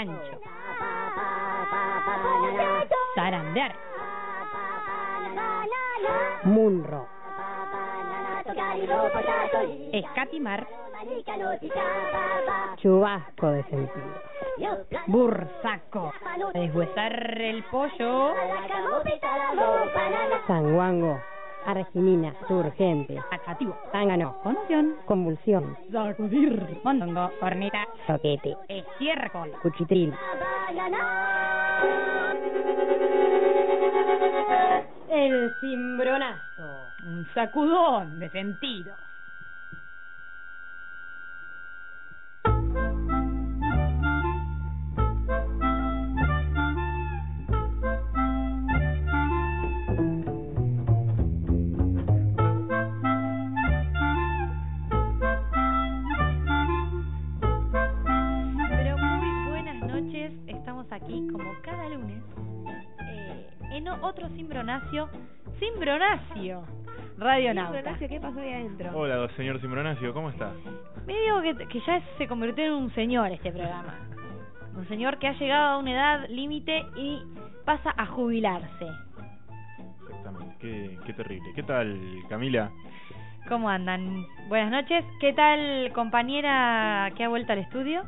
Zarancho. Zarandear. Munro. Escatimar. Chubasco de sentido. Bursaco. Deshuesar el pollo. Sanguango. Arginina. Urgente. Acativo. Zángano. Conmoción. Convulsión. Sacudir. Mondongo. Hornita. Soquete. Estiércol. Cuchitril. El cimbronazo. Un sacudón de sentido. Aquí como cada lunes eh, en otro Cimbronacio, Cimbronacio, Radionauta. Cimbronacio, ¿qué pasó ahí adentro? Hola, señor Cimbronacio, ¿cómo está? Me digo que, que ya se convirtió en un señor este programa. Un señor que ha llegado a una edad límite y pasa a jubilarse. Exactamente, qué, qué terrible. ¿Qué tal, Camila? ¿Cómo andan? Buenas noches. ¿Qué tal compañera que ha vuelto al estudio?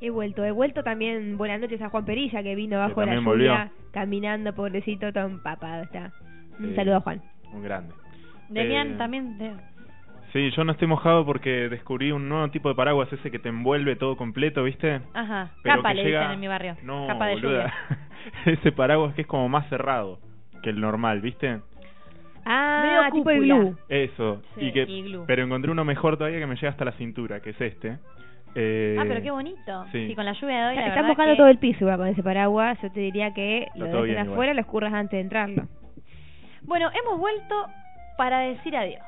He vuelto, he vuelto también. Buenas noches a Juan Perilla que vino bajo la también lluvia, volvió. caminando, pobrecito, todo empapado está. Un saludo a Juan. Un grande. Demian Eh, también. de- Sí, yo no estoy mojado porque descubrí un nuevo tipo de paraguas, ese que te envuelve todo completo, ¿viste? Ajá, Pero capa que le llega- dicen en mi barrio. No, capa de boluda. lluvia. ese paraguas que es como más cerrado que el normal, ¿viste? Ah, Medio tipo iglú. Eso. Sí, y que, iglú. pero encontré uno mejor todavía que me llega hasta la cintura, que es este. Eh, Ah, pero qué bonito. sí. Sí, con la lluvia de hoy. la verdad mojando que- todo el piso igual con ese paraguas. Yo te diría que lo dejen bien igual. afuera, lo escurras antes de entrarlo. Bueno, hemos vuelto para decir adiós.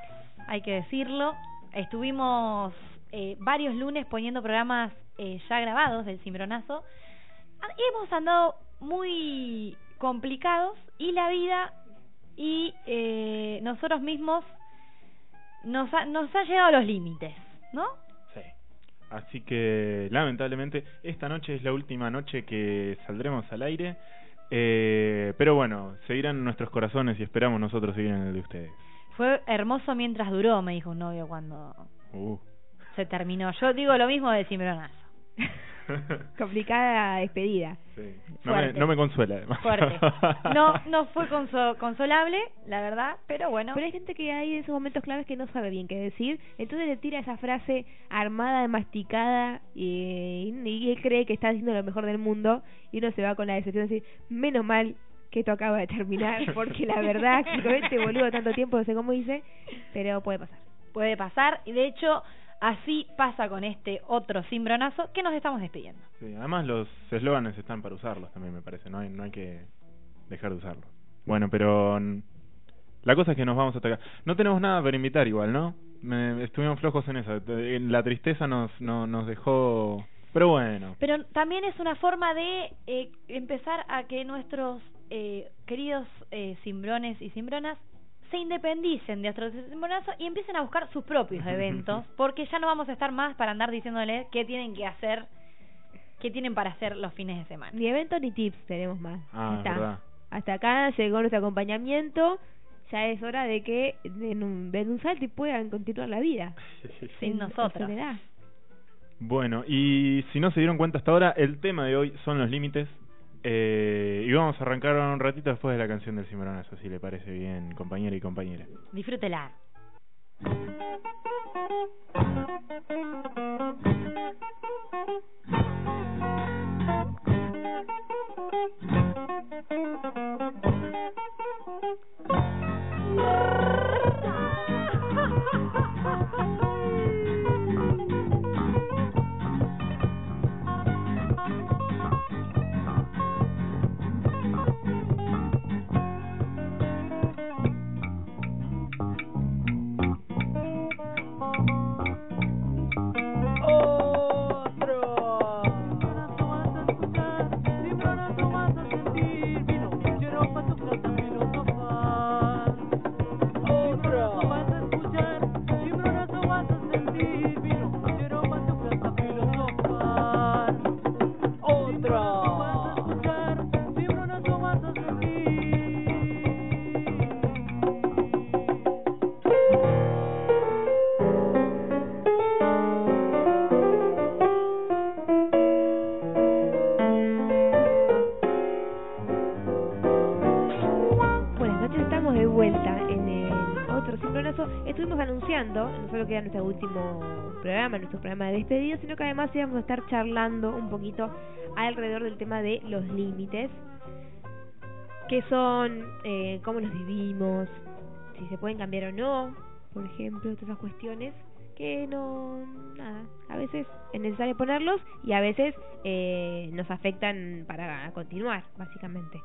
Hay que decirlo. Estuvimos eh, varios lunes poniendo programas eh, ya grabados del Cimbronazo. Y hemos andado muy complicados y la vida y eh, nosotros mismos nos ha, nos ha llegado a los límites, ¿no? Sí. Así que, lamentablemente, esta noche es la última noche que saldremos al aire. Eh, pero bueno, seguirán en nuestros corazones y esperamos nosotros seguir en el de ustedes. Fue hermoso mientras duró, me dijo un novio cuando Uh. se terminó. Yo digo lo mismo de Cimbronazo. Complicada despedida. Sí. No, me, Fuerte. no me consuela, además. Fuerte. No, no fue conso- consolable, la verdad, pero bueno. Pero hay gente que hay en esos momentos claves que no sabe bien qué decir, entonces le tira esa frase armada, masticada y, y él cree que está haciendo lo mejor del mundo y uno se va con la decepción de decir, menos mal que esto acaba de terminar, porque la verdad, que con este boludo tanto tiempo, no sé cómo dice, pero puede pasar. Puede pasar, y de hecho, así pasa con este otro cimbronazo que nos estamos despidiendo. Sí, además los eslóganes están para usarlos también, me parece. No hay, no hay que dejar de usarlos. Bueno, pero mm, la cosa es que nos vamos a atacar. No tenemos nada para invitar igual, ¿no? Me, estuvimos flojos en eso. La tristeza nos, no, nos dejó... Pero bueno. Pero también es una forma de eh, empezar a que nuestros eh, queridos eh, cimbrones y cimbronas se independicen de cimbronazos y empiecen a buscar sus propios eventos, porque ya no vamos a estar más para andar diciéndoles qué tienen que hacer, qué tienen para hacer los fines de semana. Ni eventos ni tips tenemos más. Ah, está. verdad. Hasta acá llegó nuestro acompañamiento. Ya es hora de que den un, den un salto y puedan continuar la vida. Sin nosotros. soledad. Bueno, y si no se dieron cuenta hasta ahora, el tema de hoy son los límites. Eh, y vamos a arrancar un ratito después de la canción del Cimarronazo, si le parece bien, compañera y compañera. Disfrútela. programa, nuestro programa de despedida, sino que además íbamos a estar charlando un poquito alrededor del tema de los límites, que son eh, cómo nos vivimos, si se pueden cambiar o no, por ejemplo, todas esas cuestiones que no, nada, a veces es necesario ponerlos y a veces eh, nos afectan para continuar, básicamente.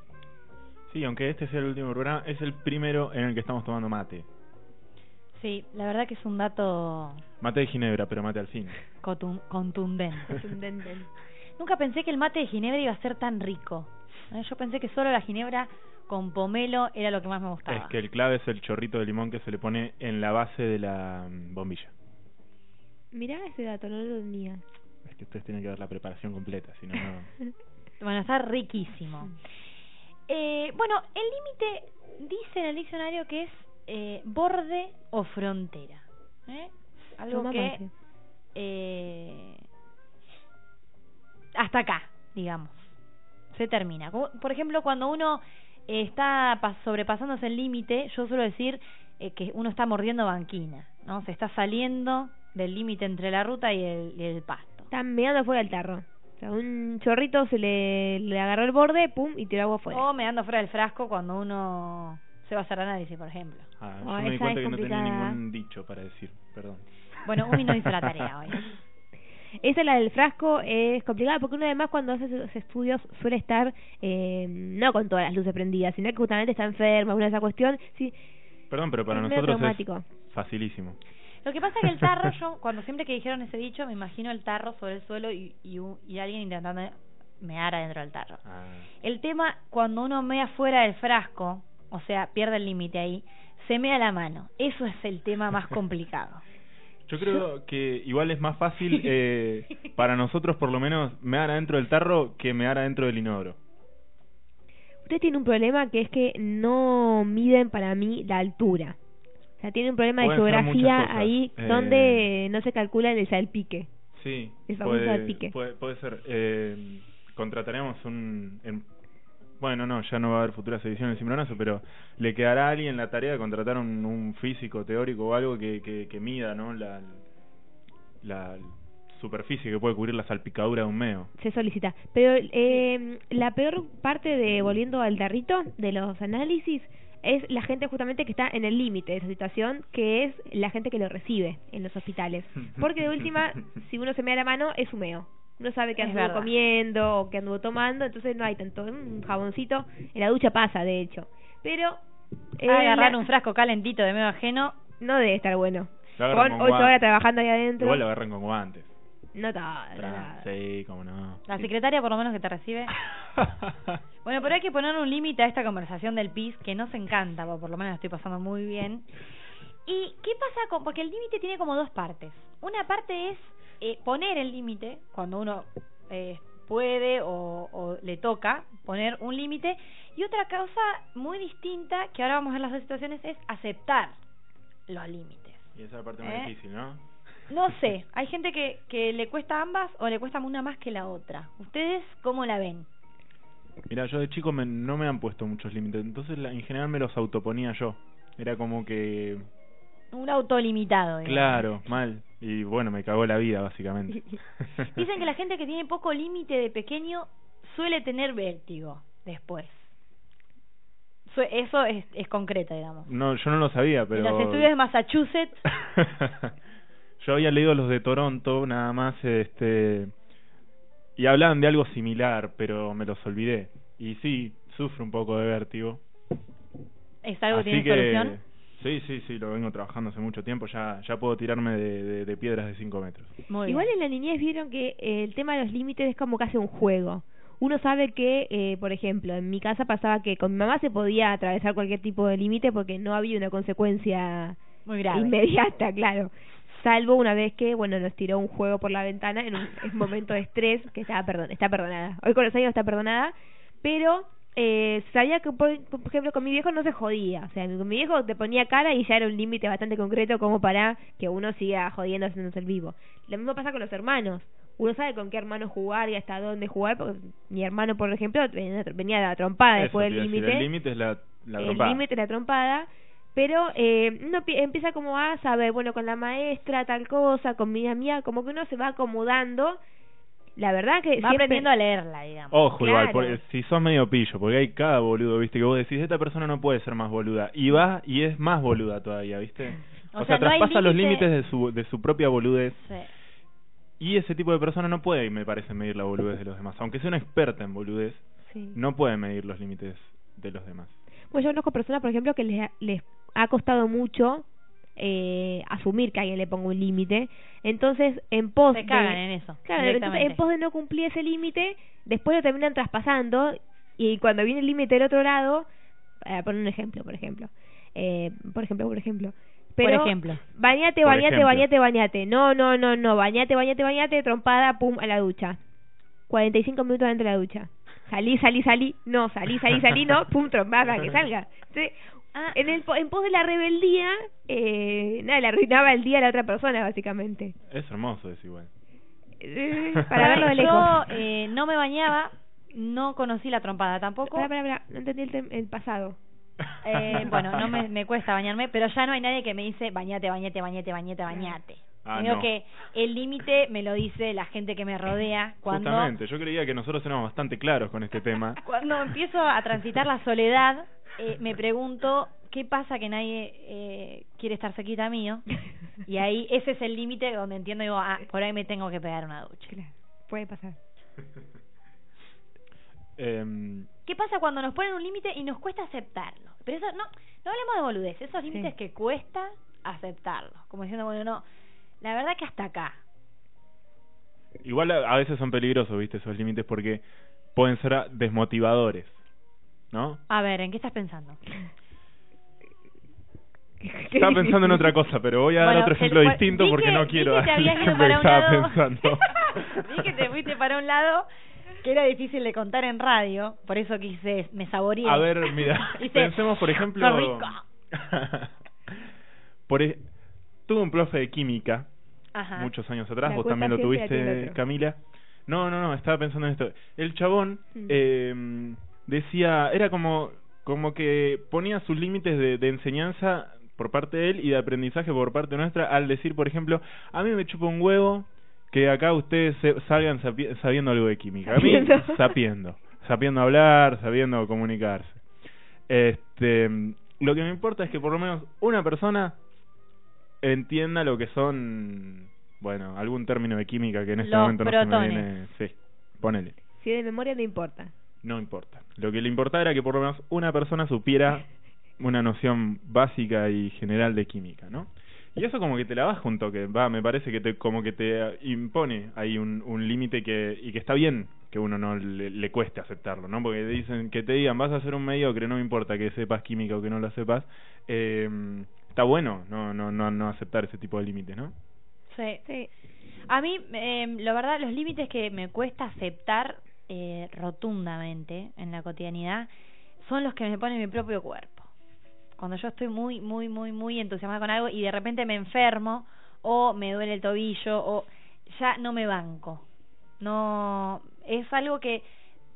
Sí, aunque este sea el último programa, es el primero en el que estamos tomando mate. Sí, la verdad que es un dato Mate de Ginebra, pero mate al fin. contun- contundente. Contundente. Nunca pensé que el mate de ginebra iba a ser tan rico. ¿eh? Yo pensé que solo la ginebra con pomelo era lo que más me gustaba. Es que el clave es el chorrito de limón que se le pone en la base de la mm, bombilla. Mirá ese dato, no lo tenía. Es que ustedes tienen que ver la preparación completa, si no, no. Bueno, está riquísimo. Eh, bueno, el límite dice en el diccionario que es eh, borde o frontera. ¿eh? Algo Toma que eh, hasta acá, digamos, se termina. Como, por ejemplo, cuando uno eh, está pas- sobrepasándose el límite, yo suelo decir eh, que uno está mordiendo banquina, ¿no? Se está saliendo del límite entre la ruta y el, y el pasto. Están meando fuera del tarro. O sea, un chorrito se le, le agarró el borde, pum, y tiró agua afuera. O me ando fuera del frasco cuando uno se va a hacer análisis, por ejemplo. Ah, Oh, yo me di cuenta es que no tenía ningún dicho para decir, perdón. Bueno, Umi no hizo la tarea hoy. Esa la del frasco es complicada porque uno además cuando hace esos estudios suele estar eh, no con todas las luces prendidas, sino que justamente está enferma, una de esa cuestión. Sí, Perdón, pero para Es nosotros traumático. es facilísimo. Lo que pasa es que el tarro, yo cuando siempre que dijeron ese dicho, me imagino el tarro sobre el suelo y, y, y alguien intentando mear adentro del tarro. Ah. El tema, cuando uno mea fuera del frasco, o sea, pierde el límite ahí, se mea la mano. Eso es el tema más complicado. Yo creo que igual es más fácil eh, para nosotros por lo menos mear adentro del tarro que mear adentro del inodoro. Usted tiene un problema que es que no miden para mí la altura. O sea, tiene un problema de Pueden geografía ahí Eh, donde no se calcula el salpique. Sí, El famoso puede, salpique. puede, puede ser. Eh, contrataremos un... en- bueno, no, ya no va a haber futuras ediciones de Cimbronazo, pero le quedará a alguien la tarea de contratar un, un físico teórico o algo que, que, que mida ¿no? la, la superficie que puede cubrir la salpicadura de un meo. se solicita. Pero eh, la peor parte de, volviendo al tarrito, de los análisis, es la gente justamente que está en el límite de esa situación, que es la gente que lo recibe en los hospitales. Porque de última, si uno se mea la mano, es humeo. Uno sabe que Es anduvo verdad. comiendo o que anduvo tomando, entonces no hay tanto. Un jaboncito en la ducha pasa, de hecho. Pero... eh, Agarrar la- un frasco calentito de medio ajeno, No debe estar bueno. Con con ocho guantes. horas trabajando ahí adentro. Igual lo agarran con guantes. No no todo. Sí, cómo no. la secretaria por lo menos que te recibe. Bueno, pero hay que poner un límite a esta conversación del PIS, que nos encanta, por lo menos la estoy pasando muy bien. ¿Y qué pasa con...? Porque el límite tiene como dos partes. Una parte es eh, poner el límite, cuando uno eh, puede o, o le toca poner un límite. Y otra causa muy distinta, que ahora vamos a ver las dos situaciones, es aceptar los límites. y esa es la parte más difícil, ¿no? No sé, hay gente que, que le cuesta ambas o le cuesta una más que la otra. ¿Ustedes cómo la ven? Mira, yo de chico me- no me han puesto muchos límites, entonces la- en general me los autoponía yo. Era como que, Un autolimitado. digamos. claro, mal. Y bueno, me cagó la vida, básicamente. Dicen que la gente que tiene poco límite de pequeño suele tener vértigo después. Eso es, es concreto, digamos. No, yo no lo sabía, pero... En los estudios de Massachusetts, yo había leído los de Toronto, nada más, este... Y hablaban de algo similar, pero me los olvidé. Y sí, sufro un poco de vértigo. es algo Así que tiene solución. Sí, sí, sí, lo vengo trabajando hace mucho tiempo. Ya ya puedo tirarme de, de, de piedras de 5 metros. Muy Igual bien. en la niñez vieron que eh, el tema de los límites es como casi un juego. Uno sabe que, eh, por ejemplo, en mi casa pasaba que con mi mamá se podía atravesar cualquier tipo de límite porque no había una consecuencia Muy grave. inmediata, claro. Salvo una vez que, bueno, nos tiró un juego por la ventana en un, en un momento de estrés que estaba perdón, está perdonada. Hoy con los años está perdonada, pero eh, sabía que, por, por ejemplo, con mi viejo no se jodía. O sea, con mi viejo te ponía cara y ya era un límite bastante concreto como para que uno siga jodiendo haciéndose el vivo. Lo mismo pasa con los hermanos. Uno sabe con qué hermano jugar y hasta dónde jugar, porque mi hermano, por ejemplo, venía de la trompada Eso después del límite El límite es la, la el trompada. límite la trompada Pero eh, uno pi- empieza como a saber, bueno, con la maestra tal cosa, con mi amiga, como que uno se va acomodando. La verdad que Va siempre- aprendiendo a leerla, digamos. Ojo, igual, Claro. porque si sos medio pillo, porque hay cada boludo, viste, que vos decís, esta persona no puede ser más boluda. Y va y es más boluda todavía, viste. O O, sea, sea, no hay traspasa los límite- límites de su, de su propia boludez. Sí. Y ese tipo de persona no puede, me parece, medir la boludez de los demás. Aunque sea una experta en boludez, Sí. no puede medir los límites de los demás. Pues yo conozco personas, por ejemplo, que les, ha- les ha costado mucho eh, asumir que alguien le ponga un límite. Entonces, en pos Se de... cagan en eso. Claro, entonces en pos de no cumplir ese límite, después lo terminan traspasando y cuando viene el límite del otro lado, para poner un ejemplo, por ejemplo. Eh, por ejemplo, por ejemplo. Pero, Por ejemplo. Bañate, Por bañate, ejemplo. bañate, bañate. No, no, no, no. Bañate, bañate, bañate. Trompada, pum, a la ducha. 45 minutos dentro de la ducha. Salí, salí, salí. No, salí, salí, salí. No, pum, trompada, que salga. Entonces, Ah, en, el, po- en pos de la rebeldía, eh, nada, le arruinaba el día a la otra persona, básicamente. Es hermoso eso igual. Eh, para verlo de lejos. Yo eh, no me bañaba, no conocí la trompada tampoco. Pará, pará, no entendí el, tem- el pasado. Eh, bueno, no me, me cuesta bañarme, pero ya no hay nadie que me dice bañate, bañate, bañate, bañate, bañate. Ah, Creo no. que el límite me lo dice la gente que me rodea cuando Justamente, yo creía que nosotros éramos bastante claros con este tema. cuando empiezo a transitar la soledad, eh, me pregunto qué pasa que nadie eh, quiere estar cerquita mío. Y ahí ese es el límite donde entiendo digo, ah, por ahí me tengo que pegar una ducha. Claro, puede pasar. Em, ¿Qué pasa cuando nos ponen un límite y nos cuesta aceptarlo? Pero eso no, no hablemos de boludez, esos límites que cuesta aceptarlos, como diciendo, bueno, no, la verdad que hasta acá. igual a, veces son peligrosos, viste, esos límites porque pueden ser desmotivadores, ¿no? A ver, ¿en qué estás pensando? Estaba pensando en otra cosa, pero voy a dar otro ejemplo distinto porque que- no quiero dar el ejemplo que estaba lado. pensando. vi que te fuiste para un lado que era difícil de contar en radio, por eso quise, me saboreé. A ver, mira, pensemos por ejemplo... Por e- Tuve un profe de química Ajá. muchos años atrás, La vos también lo tuviste. Camila. No, no, no, estaba pensando en esto. El chabón Mm. eh, decía, era como como que ponía sus límites de, de enseñanza por parte de él y de aprendizaje por parte nuestra al decir, por ejemplo, a mí me chupa un huevo que acá ustedes se- salgan sabiendo algo de química. A mí, sabiendo. Sabiendo hablar, sabiendo comunicarse. Este, lo que me importa es que por lo menos una persona entienda lo que son, bueno, algún término de química que en este Los momento no se me viene. Sí, ponele. Si de memoria no importa. No importa. Lo que le importaba era que por lo menos una persona supiera una noción básica y general de química, ¿no? Y eso como que te la baja un toque, va, me parece que te como que te impone ahí un, un límite que y que está bien que uno no le, le cueste aceptarlo, ¿no? Porque dicen que te digan, vas a ser un mediocre, no me importa que sepas química o que no lo sepas, eh, está bueno no no no no aceptar ese tipo de límites, ¿no? Sí. Sí. A mí, eh, la verdad, los límites que me cuesta aceptar eh, rotundamente en la cotidianidad son los que me pone mi propio cuerpo. Cuando yo estoy muy, muy, muy, muy entusiasmada con algo y de repente me enfermo o me duele el tobillo o ya no me banco. No, es algo que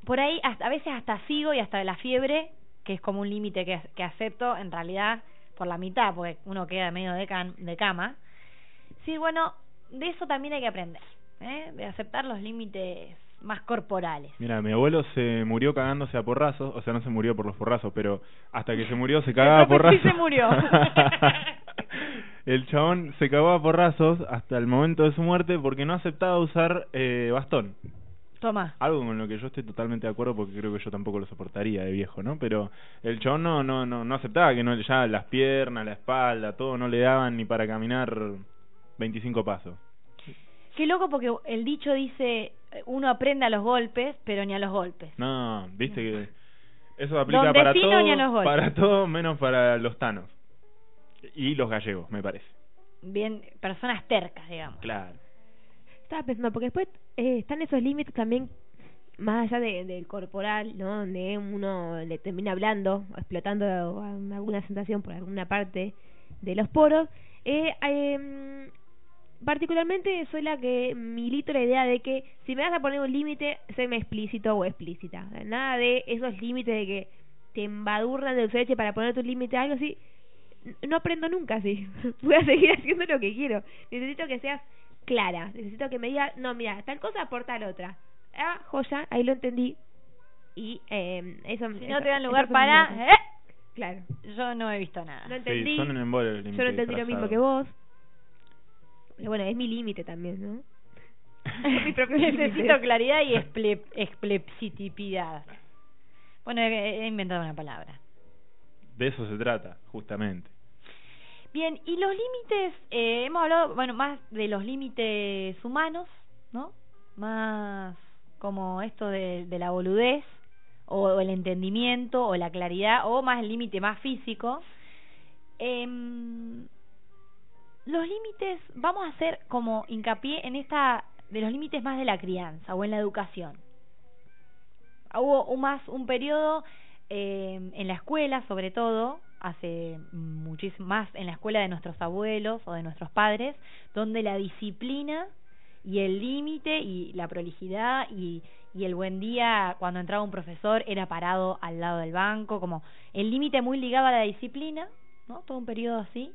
por ahí hasta, a veces hasta sigo y hasta la fiebre, que es como un límite que, que acepto en realidad por la mitad, porque uno queda medio de, can, de cama. Sí, bueno, de eso también hay que aprender, ¿eh? de aceptar los límites más corporales. Mira, mi abuelo se murió cagándose a porrazos, o sea, no se murió por los porrazos, pero hasta que se murió se cagaba a profe sí porrazos. se murió. el chabón se cagaba a porrazos hasta el momento de su muerte porque no aceptaba usar eh, bastón. Toma. Algo con lo que yo estoy totalmente de acuerdo porque creo que yo tampoco lo soportaría de viejo, ¿no? Pero el chabón no no no, no aceptaba que no ya las piernas, la espalda, todo no le daban ni para caminar 25 pasos. Qué loco porque el dicho dice, eh, uno aprende a los golpes, pero ni a los golpes. No, viste que eso aplica Donde para todo, ni a los golpes. para todo menos para los tanos y los gallegos, me parece. Bien, personas tercas, digamos. Claro. Estaba pensando, porque después eh, están esos límites también, más allá de, del corporal, ¿no? Donde uno le termina hablando, explotando alguna sensación por alguna parte de los poros. Eh, eh, particularmente soy la que milito la idea de que si me vas a poner un límite, séme explícito o explícita. Nada de esos límites de que te embadurran de dulce de leche para poner tu límite, algo así. no aprendo nunca así. Voy a seguir haciendo lo que quiero. Necesito que seas clara. Necesito que me digas, no, mira, tal cosa por tal otra. Ah, joya, ahí lo entendí. Y eh, eso Si eso- no te dan lugar para... ¿eh? Claro. Yo no he visto nada. No entendí. Sí, son un Yo no entendí lo mismo que vos. Pero bueno, es mi límite también, ¿no? mi propio Necesito claridad y exple explicitidad. Bueno, he, he inventado una palabra. De eso se trata, justamente. Bien, y los límites, eh, hemos hablado, bueno, más de los límites humanos, ¿no? Más como esto de, de la boludez, o, el entendimiento, o la claridad, o más el límite más físico. Em, los límites, vamos a hacer como hincapié en esta, de los límites más de la crianza, o en la educación. Hubo un más un periodo eh, en la escuela, sobre todo, hace muchísimo más en la escuela de nuestros abuelos o de nuestros padres, donde la disciplina y el límite y la prolijidad y, y el buen día cuando entraba un profesor era parado al lado del banco, como el límite muy ligado a la disciplina, ¿no? Todo un periodo así.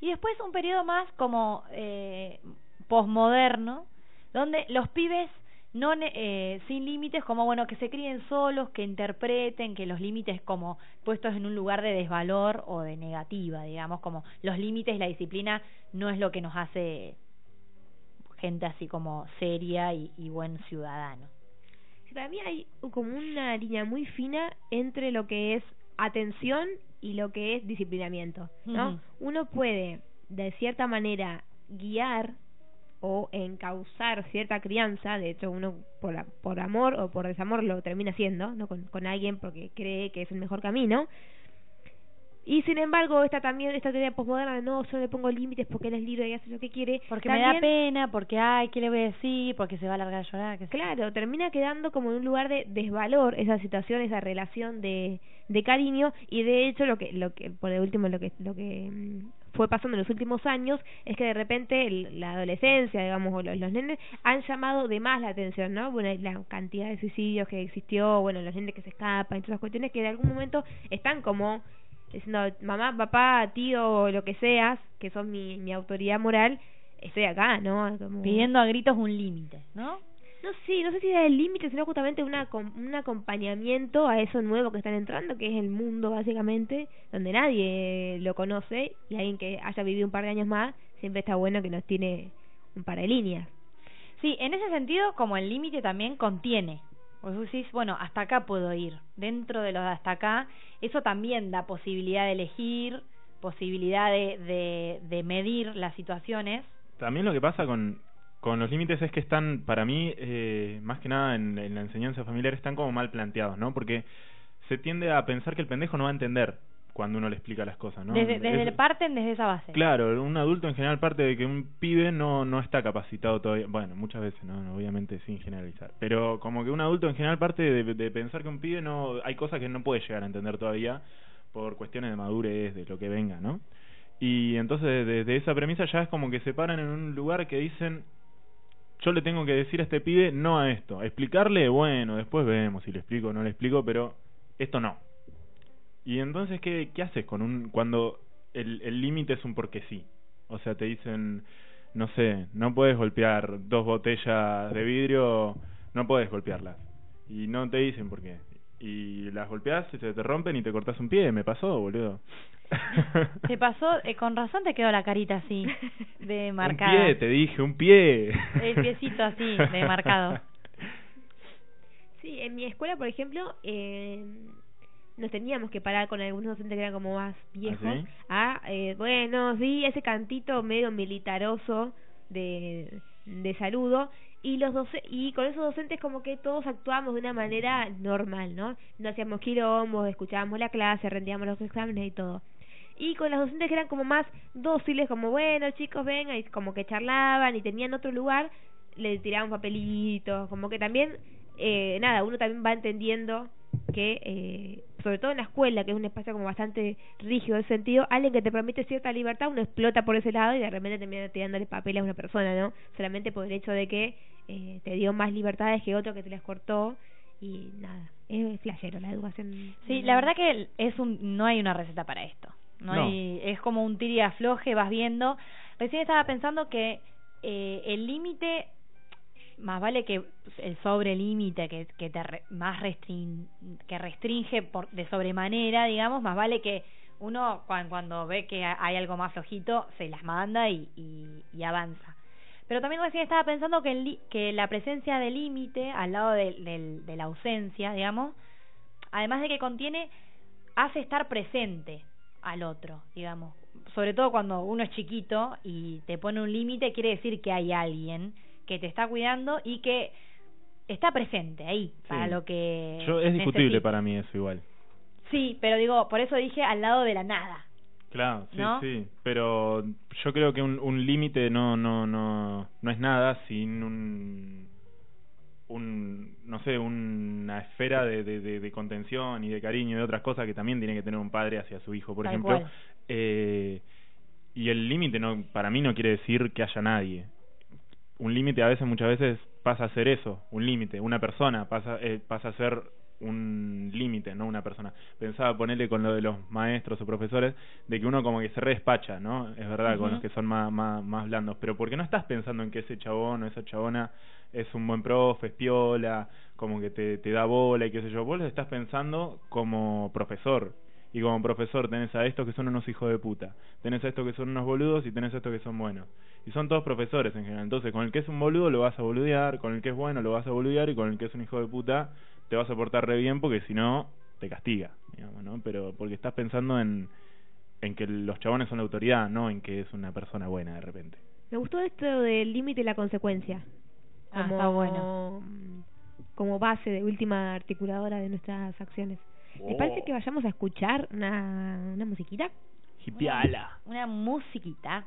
Y después un periodo más como eh, posmoderno, donde los pibes no eh, sin límites como bueno que se críen solos que interpreten que los límites como puestos en un lugar de desvalor o de negativa digamos como los límites la disciplina no es lo que nos hace gente así como seria y, y buen ciudadano Sí, Para mí hay como una línea muy fina entre lo que es atención y lo que es disciplinamiento, ¿no? Uno puede, de cierta manera, guiar o encauzar cierta crianza, de hecho uno por, por amor o por desamor lo termina haciendo, ¿no? Con, con alguien porque cree que es el mejor camino. Y sin embargo, esta también, esta teoría posmoderna de no, yo le pongo límites porque él es libre y hace lo que quiere. porque me da pena porque ay qué le voy a decir porque se va a largar a llorar que Claro, termina quedando como en un lugar de desvalor esa situación, esa relación de, de cariño y de hecho lo que lo que por último lo que lo que mm, fue pasando en los últimos años es que de repente el- la adolescencia, digamos, o los, los nenes han llamado de más la atención, ¿no? Bueno, la cantidad de suicidios que existió, bueno, los nenes que se escapan, y todas esas cuestiones que de algún momento están como diciendo, mamá, papá, tío, lo que seas, que son mi, mi autoridad moral, estoy acá, ¿no? Pidiendo a gritos un límite no no sé, no sé si es el límite, sino justamente una, un acompañamiento a eso nuevo que están entrando, que es el mundo básicamente, donde nadie lo conoce y alguien que haya vivido un par de años más, siempre está bueno que nos tiene un par de líneas. Sí, en ese sentido, como el límite también contiene. Vos decís, bueno, hasta acá puedo ir. Dentro de los de hasta acá, eso también da posibilidad de elegir, posibilidad de, de, de medir las situaciones. También lo que pasa con, con los límites es que están, para mí, eh, más que nada en, en la enseñanza familiar, están como mal planteados, ¿no? Porque se tiende a pensar que el pendejo no va a entender cuando uno le explica las cosas, ¿no? Desde, desde Es- el parten desde esa base. Claro, un adulto en general parte de que un pibe no no está capacitado todavía, bueno, muchas veces, no, No, obviamente sin generalizar, pero como que un adulto en general parte de, de pensar que un pibe no hay cosas que no puede llegar a entender todavía por cuestiones de madurez, de lo que venga, ¿no? Y entonces desde esa premisa ya es como que se paran en un lugar que dicen yo le tengo que decir a este pibe no a esto, explicarle, bueno, después vemos si le explico o no le explico, pero esto no. Y entonces, ¿qué, qué haces con un cuando el el límite es un porque sí? O sea, te dicen, no sé, no puedes golpear dos botellas de vidrio, no puedes golpearlas. Y no te dicen por qué. Y las golpeas, se te rompen y te cortas un pie. Me pasó, boludo. Te pasó, eh, con razón te quedó la carita así, de marcada. Un pie, te dije, un pie. El piecito así, de marcado. Sí, en mi escuela, por ejemplo, eh, nos teníamos que parar con algunos docentes que eran como más viejos ¿Ah, sí? a, eh, bueno, sí, ese cantito medio militaroso de, de saludo y los doce y con esos docentes como que todos actuábamos de una manera normal, ¿no? No hacíamos quilombos, escuchábamos la clase, rendíamos los exámenes y todo. Y con las docentes que eran como más dóciles, como bueno chicos vengan, y como que charlaban y tenían otro lugar, le tiraban papelitos, como que también, eh, nada, uno también va entendiendo que, eh, sobre todo en la escuela, que es un espacio como bastante rígido en ese sentido, alguien que te permite cierta libertad, uno explota por ese lado y de repente termina tirándole papel a una persona, ¿no? Solamente por el hecho de que eh, te dio más libertades que otro que te las cortó y nada, es flashero la educación. Sí, la verdad que es un, no hay una receta para esto. No, No. hay, es como un tiri afloje, vas viendo. Recién estaba pensando que eh, el límite, más vale que el sobrelímite que, que te re- más restrin, que restringe por, de sobremanera, digamos, más vale que uno cuan- cuando ve que ha- hay algo más flojito se las manda y, y, y avanza. Pero también recién estaba pensando que, el que la presencia del límite al lado del- de la ausencia, digamos, además de que contiene, hace estar presente al otro, digamos. Sobre todo cuando uno es chiquito y te pone un límite, quiere decir que hay alguien que te está cuidando y que está presente ahí para Sí. lo que Yo, es discutible necesite. para mí eso igual. Sí, pero digo, por eso dije al lado de la nada. Claro, sí, ¿No? sí, pero yo creo que un, un límite no, no, no, no es nada sin un, un, no sé, una esfera de, de, contención y de cariño y de otras cosas que también tiene que tener un padre hacia su hijo, por Tal ejemplo. cual. Eh, y el límite no, para mí no quiere decir que haya nadie. Un límite a veces, muchas veces pasa a ser eso, un límite. Una persona pasa, eh, pasa a ser un límite, no una persona. Pensaba ponerle con lo de los maestros o profesores, de que uno como que se redespacha, ¿no? Es verdad, con los que son más, más, más blandos. Pero porque no estás pensando en que ese chabón o esa chabona es un buen profe, es piola, como que te, te da bola y qué sé yo. Vos lo estás pensando como profesor. Y como profesor tenés a estos que son unos hijos de puta, tenés a estos que son unos boludos y tenés a estos que son buenos. Y son todos profesores en general. Entonces, con el que es un boludo lo vas a boludear, con el que es bueno lo vas a boludear y con el que es un hijo de puta te vas a portar re bien porque si no te castiga, digamos, ¿no? Pero porque estás pensando en en que los chabones son la autoridad, no en que es una persona buena de repente. Me gustó esto del límite y la consecuencia. Ah, Como, está bueno. como base de última articuladora de nuestras acciones. ¿Les parece que vayamos a escuchar una, una musiquita? Hipiala. Una musiquita.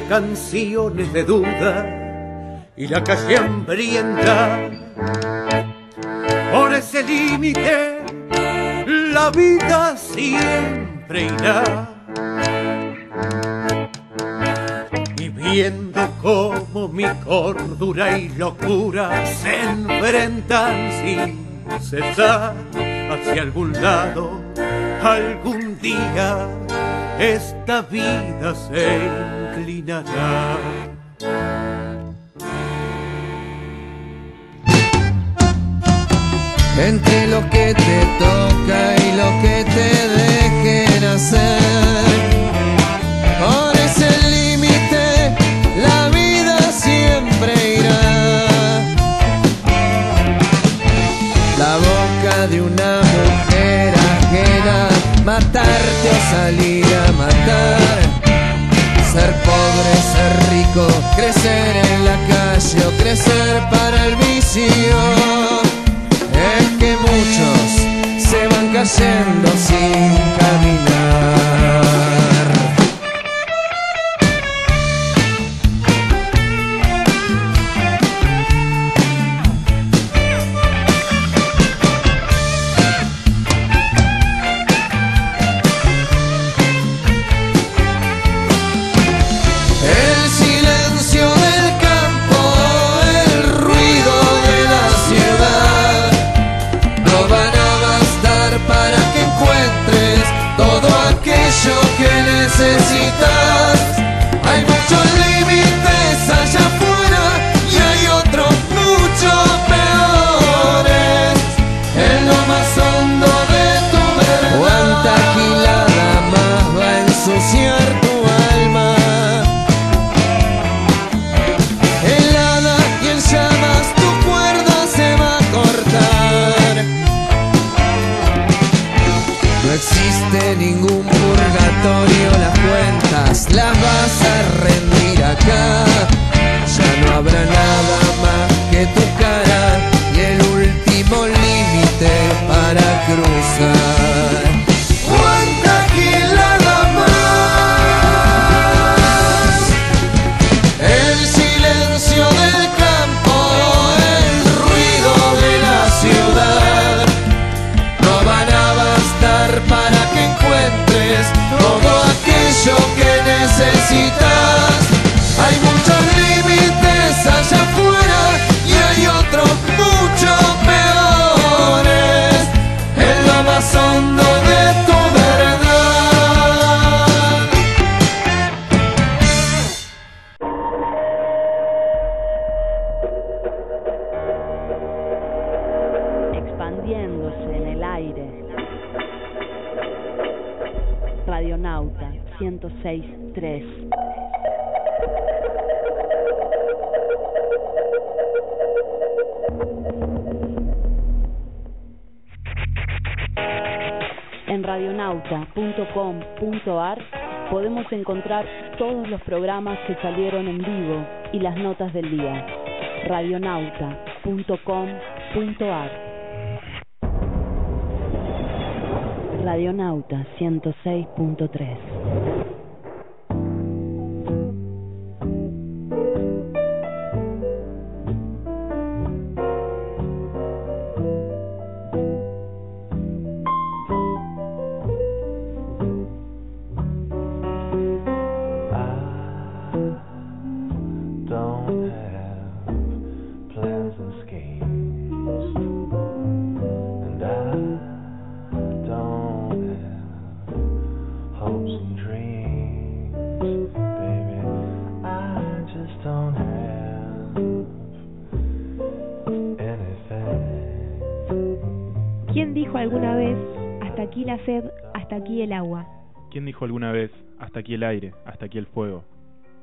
canciones de duda y la calle hambrienta. Por ese límite la vida siempre irá. Y viendo cómo mi cordura y locura se enfrentan sin cesar hacia algún lado, algún día esta vida se entre lo que te toca y lo que te dejen hacer. Por ese límite la vida siempre irá. La boca de una mujer ajena, matarte o salir. Ser pobre, ser rico, crecer en la calle o crecer para el vicio. Es que muchos se van cayendo sin caminar. En radionauta.com.ar podemos encontrar todos los programas que salieron en vivo y las notas del día. radionauta.com.ar Radionauta 106.3 ¿Quién dijo alguna vez, hasta aquí el aire, hasta aquí el fuego?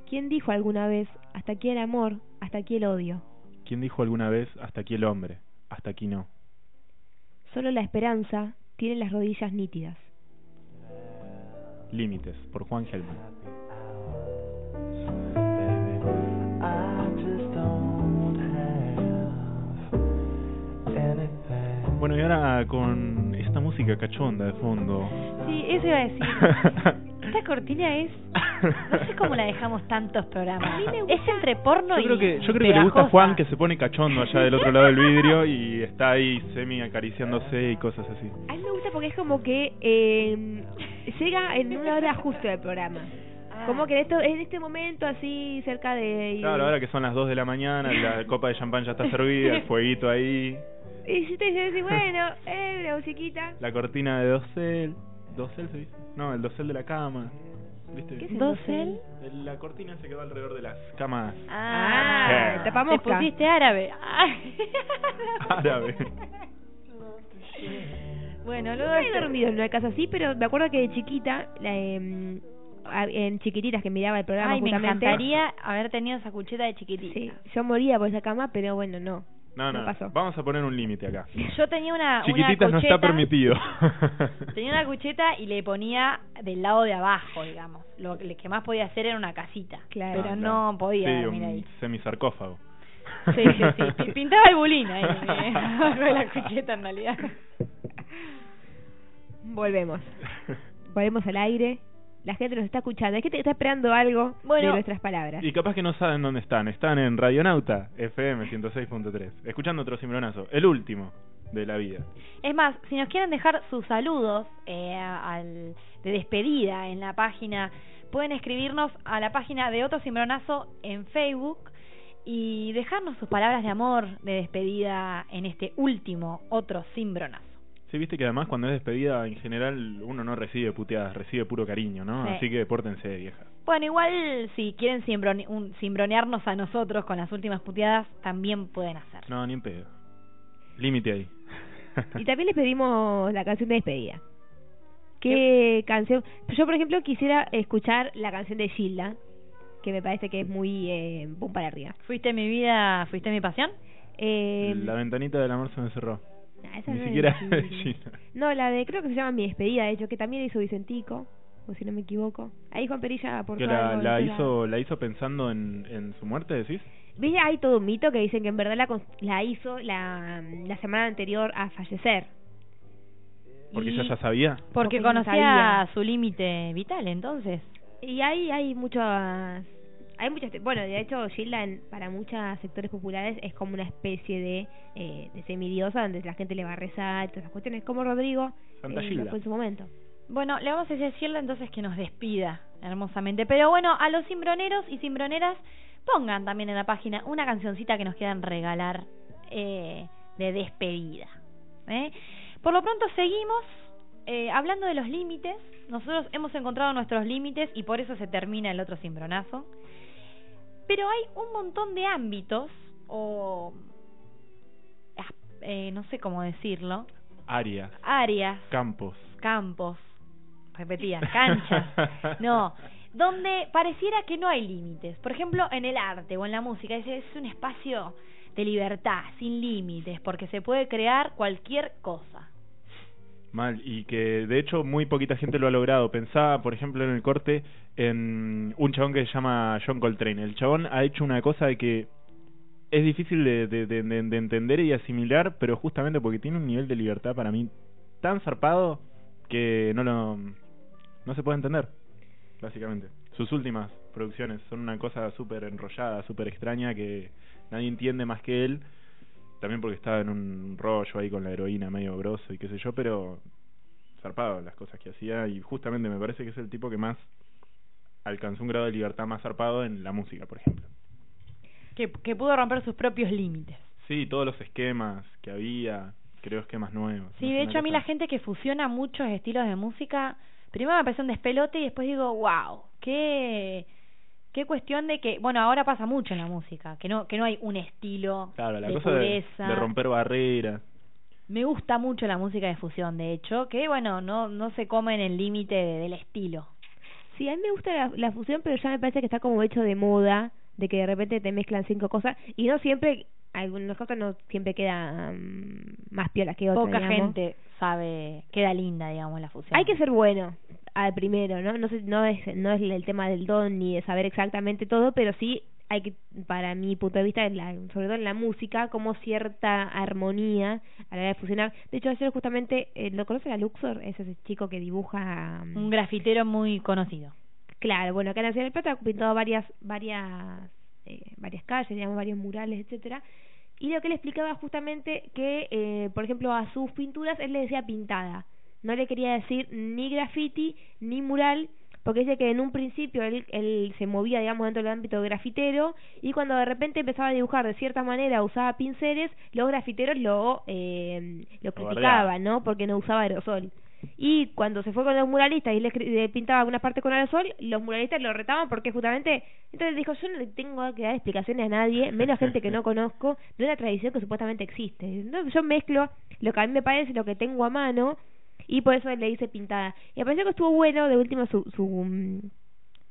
¿Quién dijo alguna vez, hasta aquí el amor, hasta aquí el odio? ¿Quién dijo alguna vez, hasta aquí el hombre, hasta aquí no? Solo la esperanza tiene las rodillas nítidas. Límites, por Juan Gelman. Bueno, y ahora con esta música cachonda de fondo. Sí, eso iba a decir. Esta cortina es. No sé cómo la dejamos tantos programas. Es entre porno Yo y. creo que, yo creo que le gusta a. Juan que se pone cachondo allá del otro lado del vidrio y está ahí semi acariciándose y cosas así. A mí me gusta porque es como que eh, llega en una hora justo del programa. Ah. Como que en, esto, en este momento así cerca de... Claro, ahora que son las 2 de la mañana, la copa de champán ya está servida, el fueguito ahí, Y si te dices, bueno, eh, la musiquita. la cortina de dosel. ¿Dosel se dice? No, el dosel de la cama. ¿Viste? ¿Qué es el ¿Dosel? El- La cortina se quedó alrededor de las camas Ah, Sí. te tapamosca. pusiste árabe. Ay. árabes. Bueno, luego. Nunca he dormido en una casa así, pero me acuerdo que de chiquita, la, em, a- en chiquititas que miraba el programa Ay, me justamente, encantaría haber tenido esa cucheta de chiquitita. Sí, yo moría por esa cama, pero bueno, no. No, no, No pasó. vamos a poner un límite acá. Yo tenía una, Chiquititas una no cucheta, está permitido. Tenía una cucheta y le ponía del lado de abajo, digamos. Lo que más podía hacer era una casita. Claro. Pero Ah, no podía sí, dormir un ahí. semisarcófago. Sí, sí, sí. Pi- Pintaba el bulín ahí, eh, abajo de la cucheta en realidad. Volvemos. Volvemos al aire. La gente nos está escuchando. Es que te está esperando algo Bueno. de nuestras palabras. Y capaz que no saben dónde están. Están en Radionauta FM 106.3. Escuchando otro cimbronazo. El último de la vida. Es más, si nos quieren dejar sus saludos eh, al, de despedida en la página, pueden escribirnos a la página de Otro Cimbronazo en Facebook y dejarnos sus palabras de amor, de despedida en este último Otro Cimbronazo. Sí, viste que además cuando es despedida en general uno no recibe puteadas, recibe puro cariño, ¿no? Sí. Así que pórtense, vieja. Bueno, igual si quieren un- cimbronearnos a nosotros con las últimas puteadas, también pueden hacerlo. No, ni en pedo. Límite ahí. Y también les pedimos la canción de despedida. ¿Qué canción? Yo, por ejemplo, quisiera escuchar la canción de Gilda, que me parece que es muy eh, pum para arriba. ¿Fuiste mi vida, fuiste mi pasión? Eh, La ventanita del amor se me cerró. Nah, esa Ni no siquiera de. Gilda. No, la de, creo que se llama Mi Despedida, de hecho, que también hizo Vicentico, o si no me equivoco. Ahí Juan Perilla Que la, algo la hizo la hizo pensando en, en su muerte, decís? ¿Ves? Hay todo un mito que dicen que en verdad la, la hizo la, la semana anterior a fallecer. Porque ella ya sabía. Porque Porque conocía sabía. su límite vital, entonces. Y hay, hay muchas... Hay muchas... Bueno, de hecho, Gilda en- para muchos sectores populares es como una especie de, eh, de semidiosa donde la gente le va a rezar y todas esas cuestiones, como Rodrigo Santa eh, Gilda. fue en su momento. Bueno, le vamos a decir a Gilda entonces que nos despida hermosamente. Pero bueno, a los cimbroneros y cimbroneras, pongan también en la página una cancioncita que nos quieran regalar eh, de despedida. ¿eh? Por lo pronto seguimos eh, hablando de los límites. Nosotros hemos encontrado nuestros límites y por eso se termina el otro cimbronazo. Pero hay un montón de ámbitos o... ah, eh, no sé cómo decirlo. Áreas, Áreas campos. campos, repetía, canchas, no, donde pareciera que no hay límites. Por ejemplo, en el arte o en la música, es, es un espacio de libertad, sin límites, porque se puede crear cualquier cosa. Mal, y que de hecho muy poquita gente lo ha logrado. Pensaba, por ejemplo, en el corte en un chabón que se llama John Coltrane. El chabón ha hecho una cosa de que es difícil de, de, de, de- de entender y asimilar, pero justamente porque tiene un nivel de libertad para mí tan zarpado que no lo no se puede entender, básicamente. Sus últimas producciones son una cosa súper enrollada, súper extraña que nadie entiende más que él también porque estaba en un rollo ahí con la heroína medio grosso y qué sé yo, pero zarpado las cosas que hacía y justamente me parece que es el tipo que más alcanzó un grado de libertad más zarpado en la música, por ejemplo. Que, que pudo romper sus propios límites. Sí, todos los esquemas que había, creo esquemas nuevos. Sí, no de hecho a mí la gente que fusiona muchos estilos de música, primero me parece un despelote y después digo, wow, qué qué cuestión de que, bueno, ahora pasa mucho en la música, que no que no hay un estilo Claro, la de cosa de, pureza. de romper barreras. Me gusta mucho la música de fusión, de hecho, que bueno, no no se come en el límite de- del estilo. Sí, a mí me gusta la, la fusión, pero ya me parece que está como hecho de moda, de que de repente te mezclan cinco cosas y no siempre, algunas cosas no siempre quedan más piolas que otras. Poca digamos. gente sabe, queda linda, digamos, la fusión. Hay que ser bueno al primero, ¿no? No sé, no es no es el tema del don ni de saber exactamente todo, pero sí hay que para mi punto de vista la- sobre todo en la música como cierta armonía a la hora de fusionar. De hecho ayer justamente eh, lo conoce a Luxor, es ese chico que dibuja mm, un grafitero muy conocido. Claro, bueno, acá en la Ciudad del Plata ha pintado varias, varias, eh, varias calles, digamos, varios murales, etcétera. Y lo que él explicaba justamente que, eh, por ejemplo, a sus pinturas él le decía pintada. No le quería decir ni graffiti ni mural, porque dice que en un principio él, él se movía, digamos, dentro del ámbito grafitero y cuando de repente empezaba a dibujar de cierta manera, usaba pinceles, los grafiteros lo, eh, lo criticaban, ¿no? Porque no usaba aerosol. Y cuando se fue con los muralistas y le, pintaba algunas partes con aerosol, los muralistas lo retaban porque justamente... Entonces dijo, yo no le tengo que dar explicaciones a nadie, menos gente que no conozco, de una tradición que supuestamente existe. Entonces yo mezclo lo que a mí me parece, lo que tengo a mano, y por eso le hice pintada. Y me pareció que estuvo bueno, de último, su... su mm,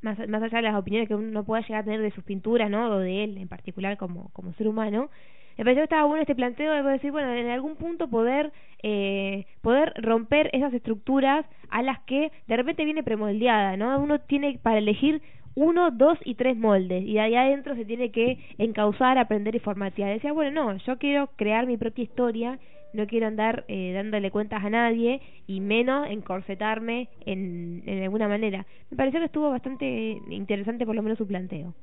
más, más allá de las opiniones que uno pueda llegar a tener de sus pinturas, ¿no? O de él en particular como, como ser humano, me pareció que estaba bueno este planteo de decir, bueno, en algún punto poder eh, poder romper esas estructuras a las que de repente viene premoldeada, ¿no? Uno tiene para elegir uno, dos y tres moldes y de ahí adentro se tiene que encauzar, aprender y formatear. Decía, bueno, no, yo quiero crear mi propia historia, no quiero andar eh, dándole cuentas a nadie y menos encorsetarme en, en alguna manera. Me pareció que estuvo bastante interesante por lo menos su planteo.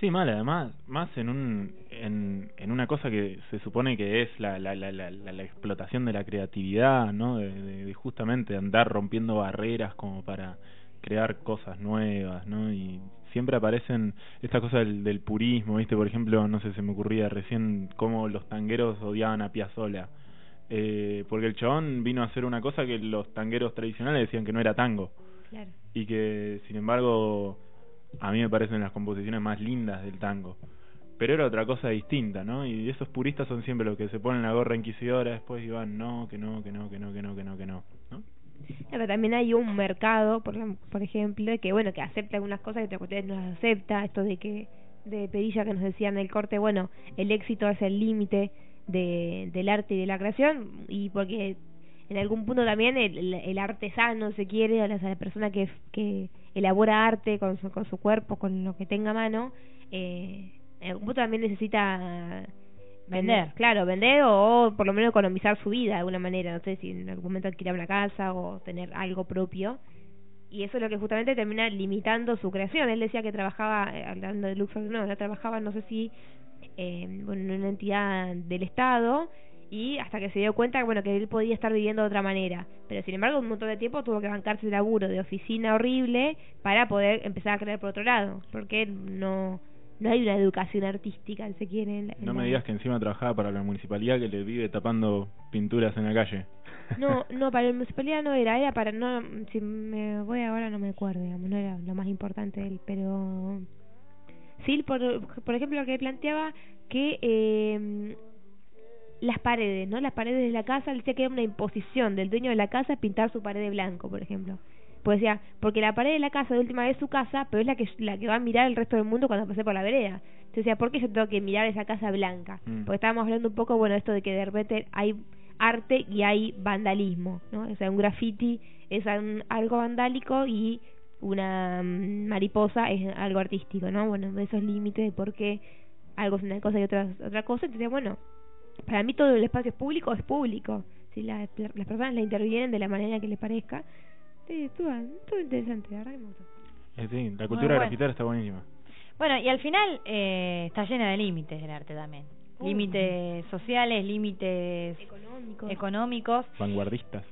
Sí, mal, además, más en un en, en una cosa que se supone que es la, la, la, la, la- explotación de la creatividad, ¿no? De, justamente andar rompiendo barreras como para crear cosas nuevas, ¿no? Y siempre aparecen esta cosa del, del purismo, ¿viste? Por ejemplo, no sé, se me ocurría recién cómo los tangueros odiaban a Piazzolla. Eh, porque el chabón vino a hacer una cosa que los tangueros tradicionales decían que no era tango Claro. y que sin embargo a mí me parecen las composiciones más lindas del tango. Pero era otra cosa distinta, ¿no? Y esos puristas son siempre los que se ponen la gorra inquisidora después y van, no, que no, que no, que no, que no, que no, que no, ¿no? Pero también hay un mercado, por, ejemplo, que bueno, que acepta algunas cosas y otras cuestiones no las acepta. Esto de que, de Perilla que nos decían en el corte, bueno, el éxito es el límite de, del arte y de la creación, y porque en algún punto también el, el, artesano se quiere, o la, la persona que, que elabora arte con su, con su cuerpo, con lo que tenga a mano, eh, En algún punto también necesita Vender. Claro, vender o, por lo menos economizar su vida de alguna manera. No sé si en algún momento alquilar una casa o tener algo propio. Y eso es lo que justamente termina limitando su creación. Él decía que trabajaba, eh, hablando de Luxor, no, él trabajaba, no sé si eh, bueno, en una entidad del Estado y hasta que se dio cuenta bueno que él podía estar viviendo de otra manera pero sin embargo un montón de tiempo tuvo que bancarse el laburo de oficina horrible para poder empezar a crear por otro lado porque no no hay una educación artística se quiere en la- en No me la- digas que encima trabajaba para la municipalidad que le vive tapando pinturas en la calle. no no para la municipalidad no era era para no si me voy ahora no me acuerdo digamos no era lo más importante de él pero por por ejemplo lo que planteaba que eh, las paredes, ¿no? Las paredes de la casa, decía que era una imposición del dueño de la casa pintar su pared de blanco, por ejemplo. Pues decía, porque la pared de la casa de última vez es su casa, pero es la que la que va a mirar el resto del mundo cuando pase por la vereda. Entonces decía, ¿por qué yo tengo que mirar esa casa blanca? Mm. Porque estábamos hablando un poco, bueno, esto de que de repente hay arte y hay vandalismo, ¿no? O sea, un graffiti es un- algo vandálico y una mm, mariposa es algo artístico, ¿no? Bueno, de esos límites de por qué algo es una cosa y otra es otra cosa. Entonces, bueno, para mí todo el espacio público es público. Si la- la- las personas la intervienen de la manera que les parezca. Sí, estuvo, estuvo interesante, la verdad que me gustó. Eh, sí, la cultura bueno. grafitera está buenísima. Bueno, y al final eh, está llena de límites el arte también. Uh. Límites sociales, límites Económico. económicos Vanguardistas.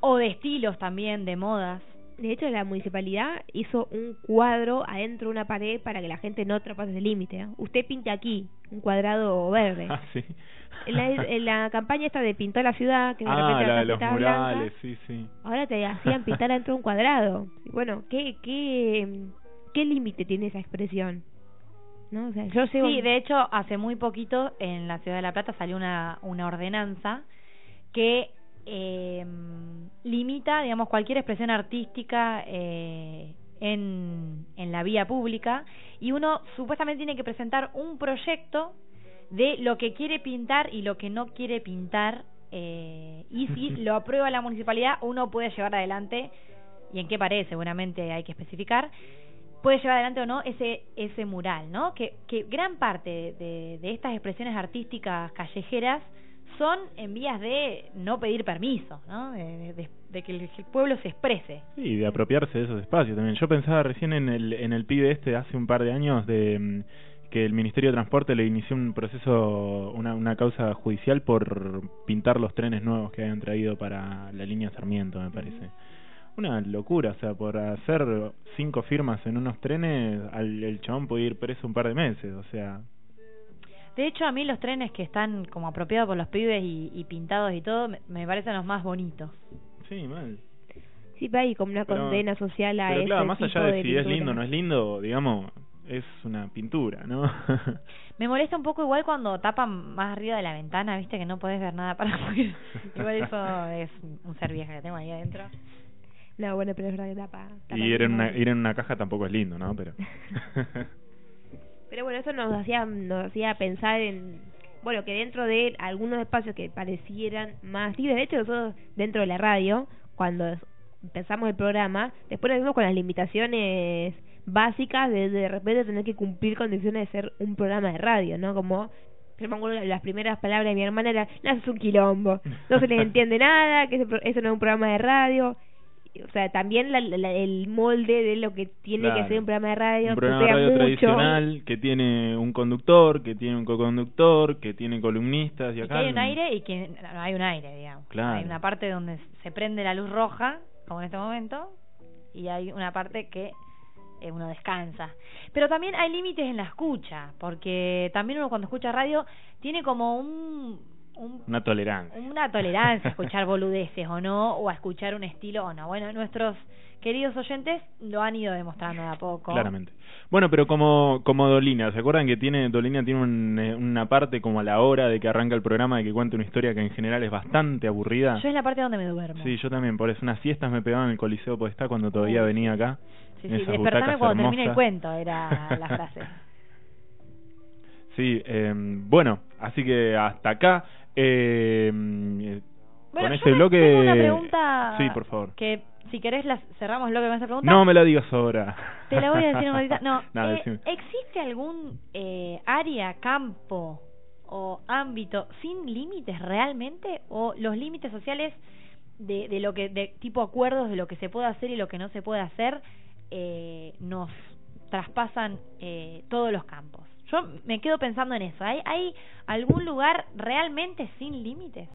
o de estilos también, de modas. De hecho, la municipalidad hizo un cuadro adentro de una pared para que la gente no traspase ese límite. ¿eh? Usted pinte aquí, un cuadrado verde. Ah, sí. En la, en la campaña esta de pintó la ciudad, que de ah, repente la la de los casita blanca, murales, sí, sí. ahora te hacían pintar adentro de un cuadrado. Bueno, ¿qué, qué, qué límite tiene esa expresión? ¿No? O sea, yo. Sí, de hecho, hace muy poquito en la ciudad de La Plata salió una, una ordenanza que eh, limita, digamos, cualquier expresión artística eh, en, en la vía pública y uno supuestamente tiene que presentar un proyecto de lo que quiere pintar y lo que no quiere pintar eh, y si lo aprueba la municipalidad uno puede llevar adelante y en qué pared seguramente hay que especificar puede llevar adelante o no ese ese mural, ¿no? Que, que gran parte de, de estas expresiones artísticas callejeras son en vías de no pedir permiso, ¿no? De, de- de que el, que el pueblo se exprese. Sí, de apropiarse de esos espacios también. Yo pensaba recién en el, en el pibe este hace un par de años de mm, que el Ministerio de Transporte le inició un proceso, una, una causa judicial por pintar los trenes nuevos que habían traído para la línea Sarmiento, me parece. Una locura, o sea, por hacer cinco firmas en unos trenes, al, el chabón puede ir preso un par de meses, o sea, De hecho, a mí los trenes que están como apropiados por los pibes y, y pintados y todo, me, me parecen los más bonitos. sí, mal. Sí, va ahí como una Pero- condena social a Pero ese claro, más tipo allá de, si es lindo o no es lindo, digamos, es una pintura, ¿no? Me molesta un poco igual cuando tapan más arriba de la ventana, viste que no podés ver nada para afuera. igual eso es un ser vieja que tengo ahí adentro. No, bueno, pero es verdad que tapa. tapa y ir en, una, mucho. ir en una caja tampoco es lindo, ¿no? Pero Pero bueno, eso nos hacía, nos hacía pensar en, bueno, que dentro de algunos espacios que parecieran más libres, de hecho nosotros dentro de la radio, cuando empezamos el programa, después nos vimos con las limitaciones básicas de de repente tener que cumplir condiciones de ser un programa de radio, ¿no? Como yo me acuerdo las primeras palabras de mi hermana eran, no, un quilombo, no se les entiende nada, que eso no es un programa de radio. O sea, también la- la- el molde de lo que tiene Claro. que ser un programa de radio, un programa de radio mucho. tradicional que tiene un conductor, que tiene un co-conductor, que tiene columnistas y Y que acá hay un aire y que no hay un aire, digamos. Claro. Hay una parte donde se prende la luz roja, como en este momento, y hay una parte que eh, uno descansa. Pero también hay límites en la escucha, porque también uno cuando escucha radio tiene como un, un una tolerancia. una tolerancia a escuchar boludeces o no, o a escuchar un estilo o no. Bueno, nuestros queridos oyentes lo han ido demostrando de a poco. Claramente. Bueno, pero como como Dolina, ¿se acuerdan que tiene Dolina tiene un, eh, una parte como a la hora de que arranca el programa de que cuenta una historia que en general es bastante aburrida? Yo es la parte donde me duermo. Sí, yo también, por eso unas siestas me pegaban en el Coliseo Podestá cuando todavía Uy, venía acá. Sí, sí, despertame cuando termine el cuento, era la frase. Sí, eh, bueno, así que hasta acá. Eh, Bueno, con este bloque... tengo una pregunta Sí, por favor. que si querés la cerramos el bloque con esa pregunta. No me la digas ahora. Te la voy a decir un ratito. No, Nada, eh. ¿existe algún eh, área, campo o ámbito sin límites realmente? ¿O los límites sociales de, de lo que, de tipo acuerdos de lo que se puede hacer y lo que no se puede hacer, eh, nos traspasan eh, todos los campos? Yo me quedo pensando en eso. ¿Hay, ¿Hay algún lugar realmente sin límites?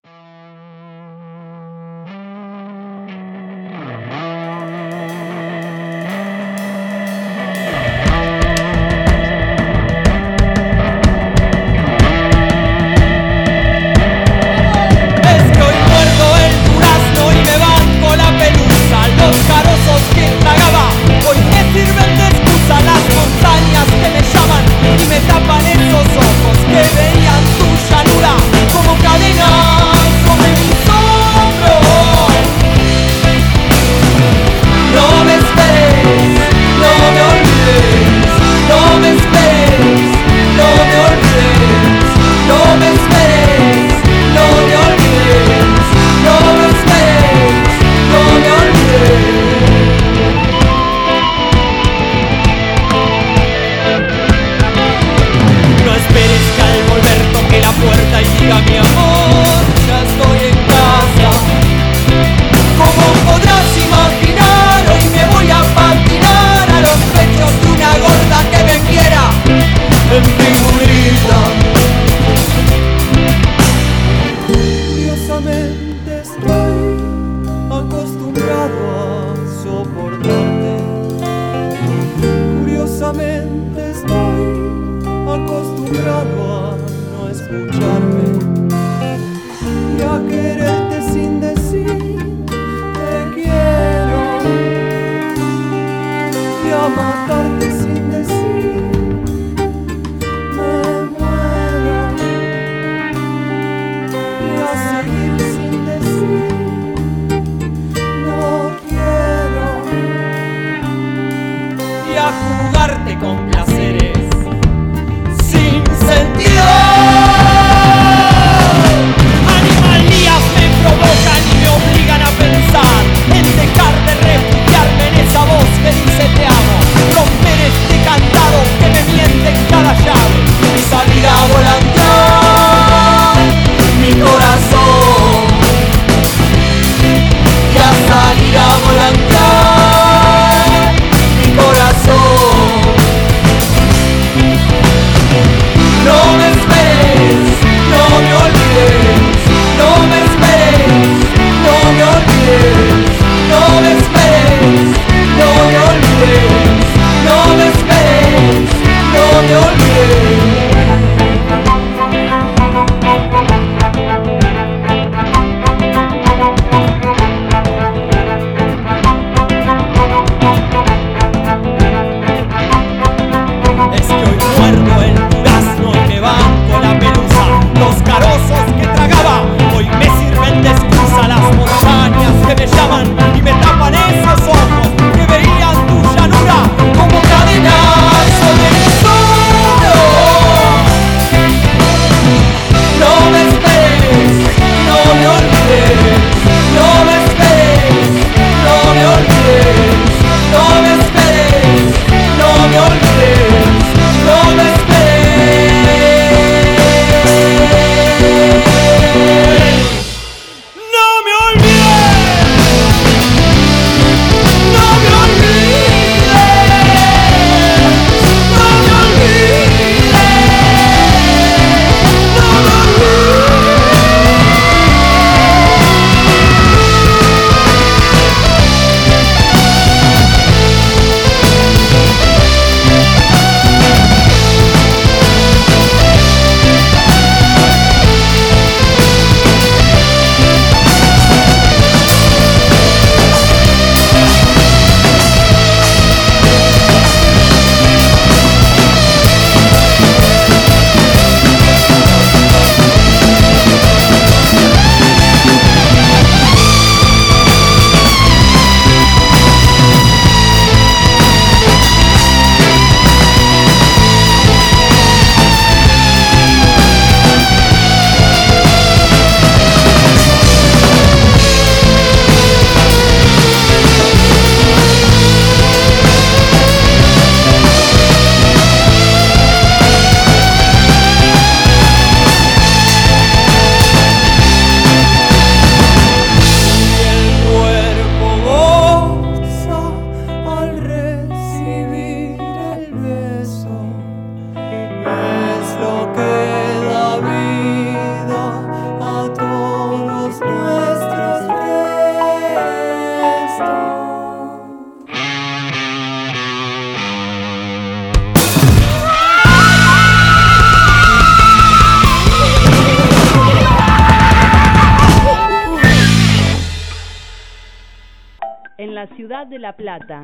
Ciudad de La Plata.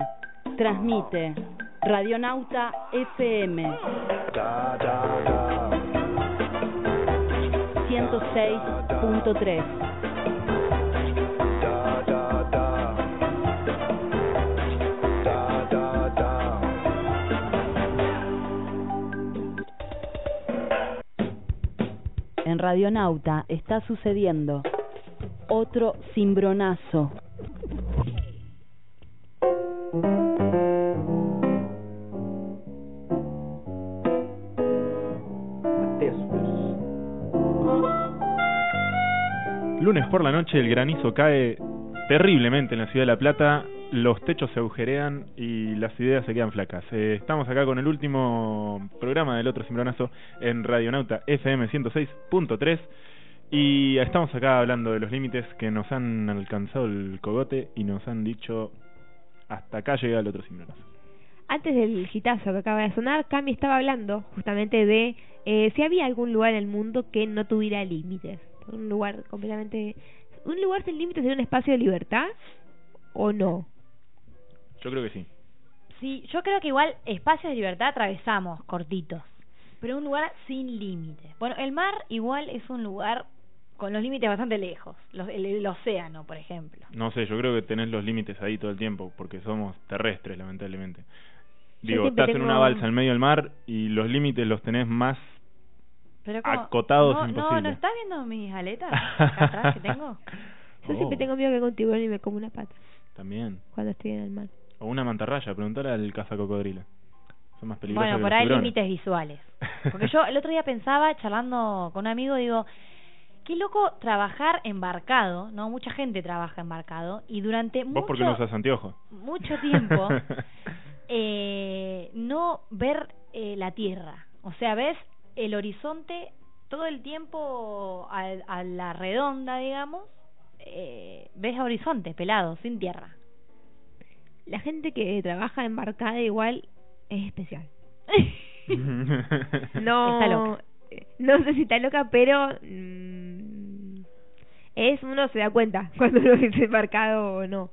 Transmite Radionauta FM 106.3. En Radionauta está sucediendo otro cimbronazo. Lunes por la noche el granizo cae terriblemente en la ciudad de La Plata, los techos se agujerean y las ideas se quedan flacas. Eh, estamos acá con el último programa del otro cimbronazo en Radionauta FM 106.3 y estamos acá hablando de los límites que nos han alcanzado el cogote y nos han dicho hasta acá llega el otro cimbronazo. Antes del gitazo que acaba de sonar, Cami estaba hablando justamente de eh, si había algún lugar en el mundo que no tuviera límites. Un lugar completamente... ¿Un lugar sin límites sería un espacio de libertad o no? Yo creo que sí. Sí, yo creo que igual espacios de libertad atravesamos cortitos, pero un lugar sin límites. Bueno, el mar igual es un lugar con los límites bastante lejos, los, el, el océano, por ejemplo. No sé, yo creo que tenés los límites ahí todo el tiempo porque somos terrestres, lamentablemente. Digo, estás en una balsa en medio del mar y los límites los tenés más Pero como- acotados no, imposible. No, ¿no estás viendo mis aletas acá atrás que tengo? Yo siempre tengo miedo que con un tiburón y me como una pata También. cuando estoy en el mar. O una mantarraya, preguntale al cazacocodrilo. Son más peligrosos Bueno, por ahí límites visuales. Porque yo el otro día pensaba, charlando con un amigo, digo, qué loco trabajar embarcado, ¿no? Mucha gente trabaja embarcado y durante Vos mucho, porque no usas anteojos. mucho tiempo eh, no ver eh, la tierra. O sea, ves el horizonte todo el tiempo a, a la redonda, digamos, eh, ves horizonte pelado, sin tierra. La gente que trabaja embarcada igual es especial. No, Está loca. No sé si está loca, pero mm, es uno se da cuenta cuando lo es embarcado o no.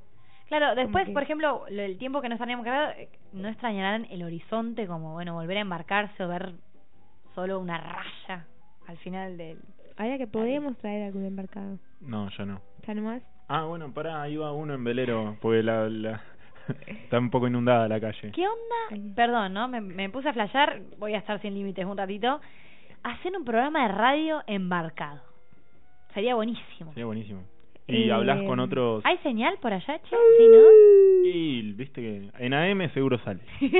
Claro, después, que- por ejemplo, lo- el tiempo que no estaríamos eh, no extrañarán el horizonte como, bueno, volver a embarcarse o ver solo una raya al final del... Ahora que podemos traer algún embarcado. no, yo no. ¿Ya nomás? Ah, bueno, pará, ahí va uno en velero, porque la, la está un poco inundada la calle. ¿Qué onda? Perdón, ¿no? Me, me puse a flashear, voy a estar sin límites un ratito. Hacer un programa de radio embarcado. Sería buenísimo. Sería buenísimo. Y Eh, hablas con otros... ¿Hay señal por allá, che? Sí, ¿no? Y viste que en AM seguro sale. Yo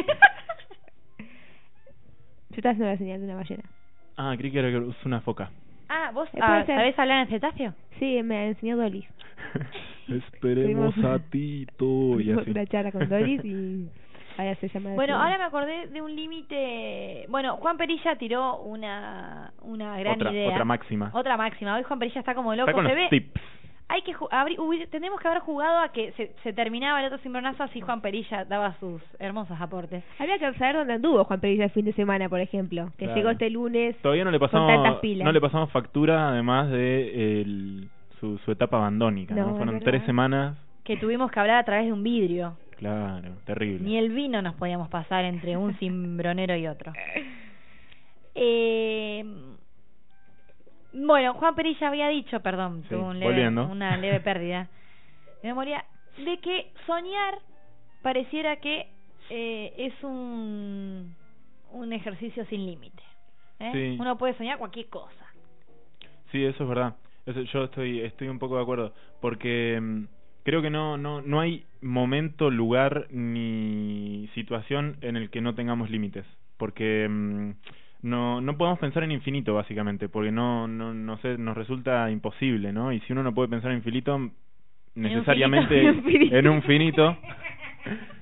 estaba haciendo la señal de una ballena. Ah, creí que era una foca. Ah, ¿vos Eh, ah, sabés hablar en cetáceo? Sí, me enseñó Doris. Esperemos a Tito y así. una charla con Doris y ahora se llama Bueno, ahora me acordé de un límite. Bueno, Juan Perilla tiró una una gran Otra- idea. otra máxima. Otra máxima. Hoy Juan Perilla está como loco. Está con se los ve. tips. Hay que ju- abri- hubi- tenemos que haber jugado a que se, se terminaba el otro cimbronazo así Juan Perilla daba sus hermosos aportes. Habría que saber dónde anduvo Juan Perilla el fin de semana, por ejemplo. Que Claro. llegó este lunes Todavía no le con pasamos tantas pilas. no le pasamos factura además de el, su, su etapa abandónica, ¿no? Fueron tres semanas, Que tuvimos que hablar a través de un vidrio. Claro, terrible. Ni el vino nos podíamos pasar entre un cimbronero y otro. Eh, bueno, Juan Perilla había dicho, perdón, Sí, tuve un leve- una leve pérdida de memoria, de que soñar pareciera que eh, es un, un ejercicio sin límite. ¿eh? Sí. Uno puede soñar cualquier cosa. Sí, eso es verdad. Yo estoy estoy un poco de acuerdo porque mm, creo que no no no hay momento, lugar ni situación en el que no tengamos límites, porque mm, no no podemos pensar en infinito básicamente, porque no no no sé, nos resulta imposible, ¿no? Y si uno no puede pensar en infinito necesariamente. En un finito. en un finito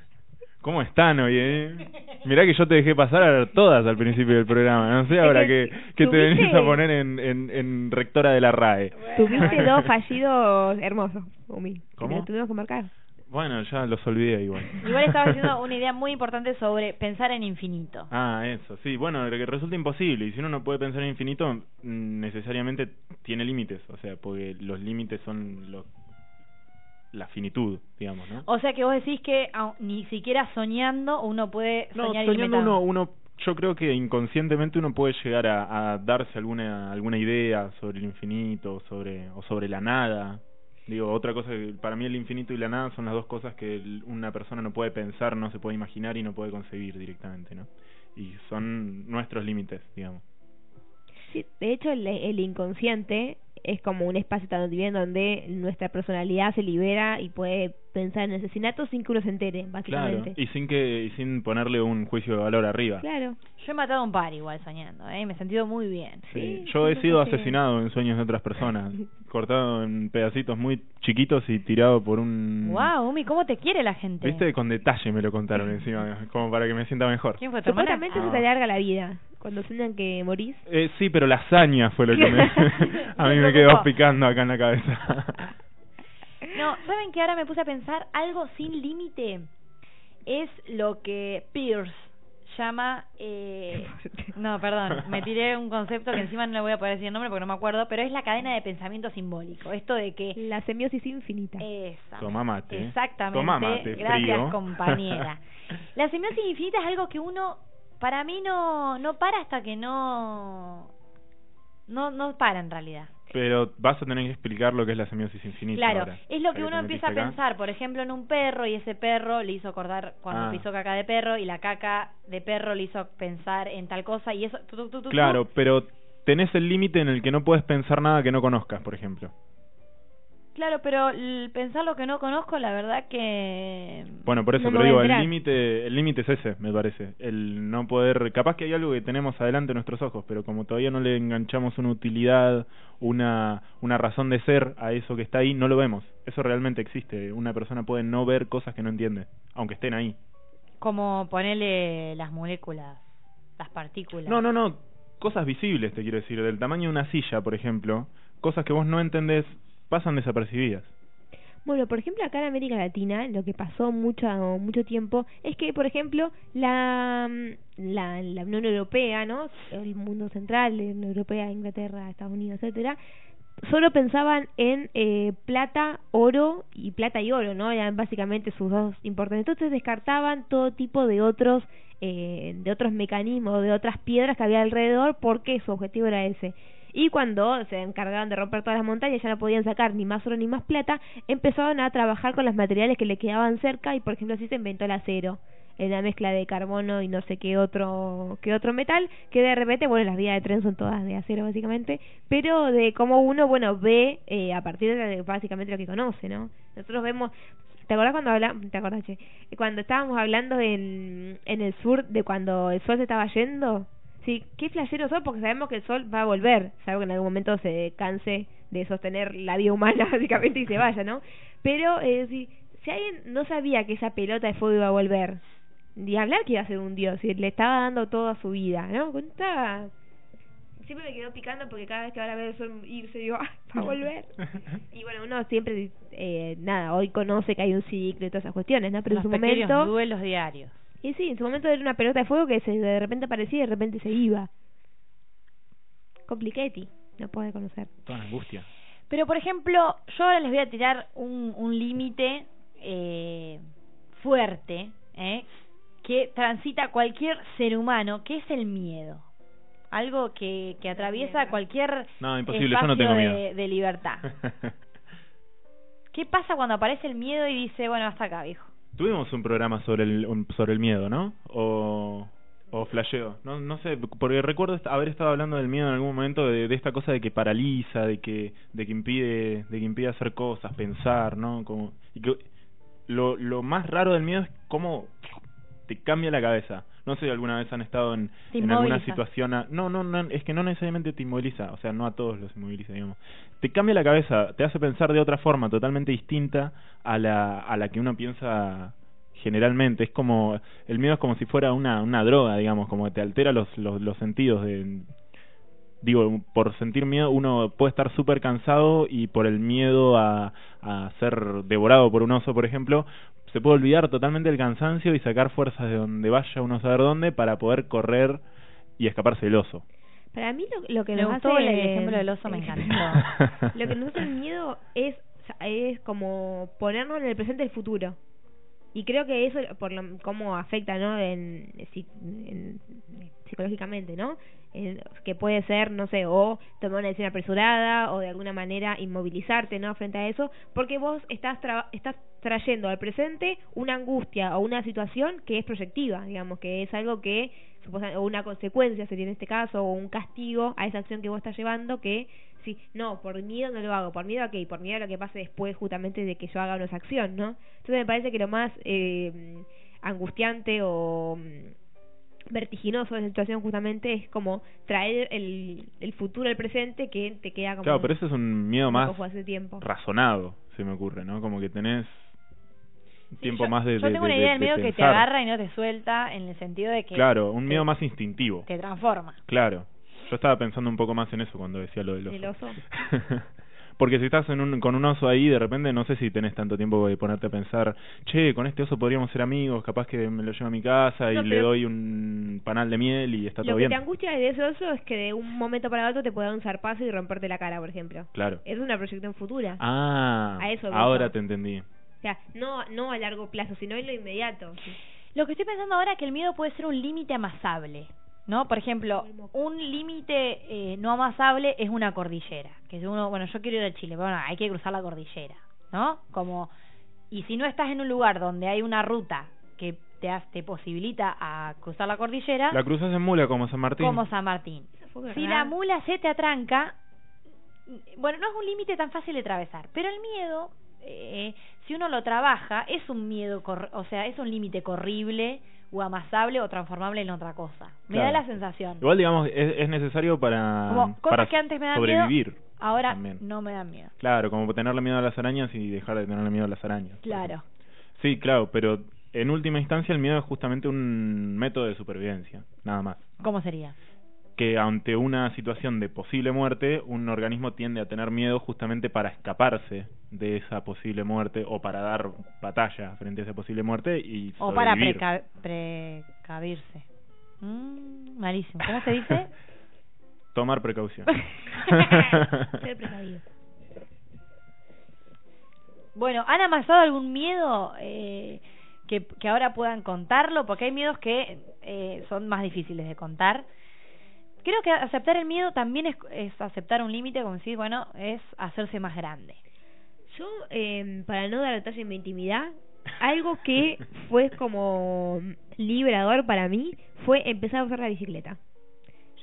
¿Cómo están hoy, eh? Mirá que yo te dejé pasar todas al principio del programa. No sé ahora que, que te venís a poner en, en, en rectora de la RAE. Tuviste dos fallidos hermosos, Umi. ¿Cómo? Tuvimos que marcar. Bueno, ya los olvidé igual. Igual estaba haciendo una idea muy importante sobre pensar en infinito. Ah, eso, sí. Bueno, lo que resulta imposible. Y si uno no puede pensar en infinito, necesariamente tiene límites. O sea, porque los límites son los la finitud, digamos, ¿no? O sea que vos decís que au- ni siquiera soñando uno puede No, soñar soñando uno, uno, yo creo que inconscientemente uno puede llegar a, a darse alguna alguna idea sobre el infinito, sobre o sobre la nada. Digo, otra cosa que para mí el infinito y la nada son las dos cosas que el- una persona no puede pensar, no se puede imaginar y no puede concebir directamente, ¿no? Y son nuestros límites, digamos. Sí, de hecho, el, el inconsciente es como un espacio también donde nuestra personalidad se libera y puede pensar en asesinatos sin que uno se entere, Claro, básicamente. y sin que y sin ponerle un juicio de valor arriba. Claro. Yo he matado un par igual soñando, ¿eh? Me he sentido muy bien. Sí, Yo he sido asesinado en sueños de otras personas, cortado en pedacitos muy chiquitos y tirado por un... Wow, Umi, ¿cómo te quiere la gente? Viste, con detalle me lo contaron encima, como para que me sienta mejor. ¿Quién fue tu? Supuestamente se Ah. te alarga la vida. Cuando sueñan que morís. Eh, sí, pero la hazaña fue lo que me... a mí me quedó picando acá en la cabeza. No, ¿saben que ahora me puse a pensar? Algo sin límite es lo que Pierce llama... Eh... No, perdón, me tiré un concepto que encima no le voy a poder decir el nombre porque no me acuerdo, pero es la cadena de pensamiento simbólico. Esto de que... La semiosis infinita. Esa. Toma mate. Exactamente. Toma mate, Gracias, frío. compañera. La semiosis infinita es algo que uno, para mí, no, no para hasta que no... No, no para en realidad. Pero vas a tener que explicar lo que es la semiosis infinita Claro, ahora, es lo que uno empieza a pensar, por ejemplo, en un perro y ese perro le hizo acordar cuando Ah. pisó caca de perro y la caca de perro le hizo pensar en tal cosa y eso... tu, tu, tu, tu, Claro, pero tenés el límite en el que no puedes pensar nada que no conozcas, por ejemplo. Claro, pero pensar lo que no conozco, la verdad que... Bueno, por eso, no pero digo, el límite el límite es ese, me parece. El no poder... Capaz que hay algo que tenemos adelante en nuestros ojos, pero como todavía no le enganchamos una utilidad, una, una razón de ser a eso que está ahí, no lo vemos. Eso realmente existe. Una persona puede no ver cosas que no entiende, aunque estén ahí. Como ponerle las moléculas, las partículas. No, no, no. Cosas visibles, te quiero decir. Del tamaño de una silla, por ejemplo. Cosas que vos no entendés pasan desapercibidas. Bueno, por ejemplo, acá en América Latina lo que pasó mucho mucho tiempo es que, por ejemplo, la, la, la Unión Europea, ¿no? El mundo central, la Unión Europea, Inglaterra, Estados Unidos, etcétera, solo pensaban en eh, plata, oro y plata y oro, ¿no? Eran básicamente sus dos importantes. Entonces descartaban todo tipo de otros eh, de otros mecanismos, de otras piedras que había alrededor, porque su objetivo era ese. Y cuando se encargaban de romper todas las montañas, ya no podían sacar ni más oro ni más plata, empezaron a trabajar con los materiales que le quedaban cerca y, por ejemplo, así se inventó el acero, en la mezcla de carbono y no sé qué otro qué otro metal, que de repente, bueno, las vías de tren son todas de acero básicamente, pero de cómo uno, bueno, ve eh, a partir de básicamente lo que conoce, ¿no? Nosotros vemos ¿Te acordás cuando hablamos, te acordás, che? Cuando estábamos hablando en, en el sur de cuando el sol se estaba yendo? Sí, qué flashero sol porque sabemos que el sol va a volver, salvo que en algún momento se canse de sostener la vida humana básicamente y se vaya, ¿no? Pero eh, si, si alguien no sabía que esa pelota de fuego iba a volver, ni hablar que iba a ser un dios, y le estaba dando toda su vida, ¿no? Estaba... Siempre me quedó picando porque cada vez que ahora veo el sol irse digo, ¡ah, va a volver! y bueno, uno siempre, eh, nada, hoy conoce que hay un ciclo y todas esas cuestiones, ¿no? Pero Los en su momento... duelos diarios. Y sí, en su momento era una pelota de fuego que se de repente aparecía y de repente se iba. Compliquetti, no puede conocer. Toda angustia. Pero, por ejemplo, yo ahora les voy a tirar un, un límite eh, fuerte, ¿eh? que transita cualquier ser humano, que es el miedo. Algo que, que atraviesa cualquier No, imposible, yo espacio no tengo de, de libertad. ¿Qué pasa cuando aparece el miedo y dice, bueno, hasta acá, viejo? Tuvimos un programa sobre el un- sobre el miedo, ¿no? O o flasheo, no no sé, porque recuerdo haber estado hablando del miedo en algún momento de, de esta cosa de que paraliza, de que de que impide de que impide hacer cosas, pensar, ¿no? Como y que lo lo más raro del miedo es cómo te cambia la cabeza. No sé si alguna vez han estado en, alguna situación a- no, no, no, es que no necesariamente te inmoviliza, o sea, no a todos los inmoviliza, digamos. Te cambia la cabeza, te hace pensar de otra forma totalmente distinta a la a la que uno piensa generalmente es como el miedo es como si fuera una una droga digamos como que te altera los los, los sentidos de digo por sentir miedo uno puede estar súper cansado y por el miedo a a ser devorado por un oso por ejemplo se puede olvidar totalmente del cansancio y sacar fuerzas de donde vaya uno a saber dónde para poder correr y escaparse del oso Para mí lo, lo que Me nos gustó hace... el ejemplo del oso, me encantó. lo que nos hace el miedo es... es como ponernos en el presente el futuro. Y creo que eso, por lo, cómo afecta, ¿no? En- psicológicamente, ¿no? En- que puede ser, no sé, o tomar una decisión apresurada o de alguna manera inmovilizarte, ¿no? Frente a eso, porque vos estás, estás trayendo al presente una angustia o una situación que es proyectiva, digamos, que es algo que, o una consecuencia sería en este caso, o un castigo a esa acción que vos estás llevando que sí, no, por miedo no lo hago, por miedo a qué, por miedo a lo que pase después justamente de que yo haga una acción, ¿no? Entonces me parece que lo más eh, angustiante o vertiginoso de esa situación justamente es como traer el, el futuro al presente que te queda como Claro, pero ese es un miedo más fue hace tiempo. razonado, se me ocurre, ¿no? Como que tenés tiempo yo, más de, yo tengo de- una idea de del miedo que te agarra y no te suelta en el sentido de que Claro, un te- miedo más instintivo. te transforma. Claro. Yo estaba pensando un poco más en eso cuando decía lo del oso. ¿El oso? Porque si estás en un, con un oso ahí, de repente no sé si tenés tanto tiempo de ponerte a pensar, che, con este oso podríamos ser amigos, capaz que me lo llevo a mi casa y No, le doy un panal de miel y está Lo todo que bien. te angustia de ese oso es que de un momento para otro te pueda dar un zarpazo y romperte la cara, por ejemplo. Claro. Es una proyección futura. Ah, A eso ahora te entendí. O sea, no, no a largo plazo, sino en lo inmediato. Lo que estoy pensando ahora es que el miedo puede ser un límite amasable, ¿no? Por ejemplo, un límite eh, no amasable es una cordillera. Que si uno, bueno, yo quiero ir a Chile, pero bueno, hay que cruzar la cordillera, ¿no? Como, y si no estás en un lugar donde hay una ruta que te, ha- te posibilita a cruzar la cordillera, La cruzas en mula como San Martín. como San Martín. Si la mula se te atranca, bueno, no es un límite tan fácil de atravesar, pero el miedo, eh, si uno lo trabaja, es un miedo, cor- o sea, es un límite corrible o amasable o transformable en otra cosa. Me da la sensación. Igual, digamos, es, es necesario para, Como cosas para que antes me dan sobrevivir. miedo, ahora también. no me dan miedo. Claro, como tenerle miedo a las arañas y dejar de tenerle miedo a las arañas. Claro. Sí, claro, pero en última instancia el miedo es justamente un método de supervivencia, nada más. ¿Cómo sería? Que ante una situación de posible muerte, un organismo tiende a tener miedo justamente para escaparse de esa posible muerte o para dar batalla frente a esa posible muerte y O para preca- precavirse. Mm, malísimo. ¿Cómo se dice? Tomar precaución. Ser precavido. Bueno, ¿han amasado algún miedo eh, que, que ahora puedan contarlo? Porque hay miedos que eh, son más difíciles de contar. Creo que aceptar el miedo también es, es aceptar un límite, como decir, bueno, es hacerse más grande. Yo, eh, para no dar detalle en mi intimidad, algo que fue como liberador para mí fue empezar a usar la bicicleta.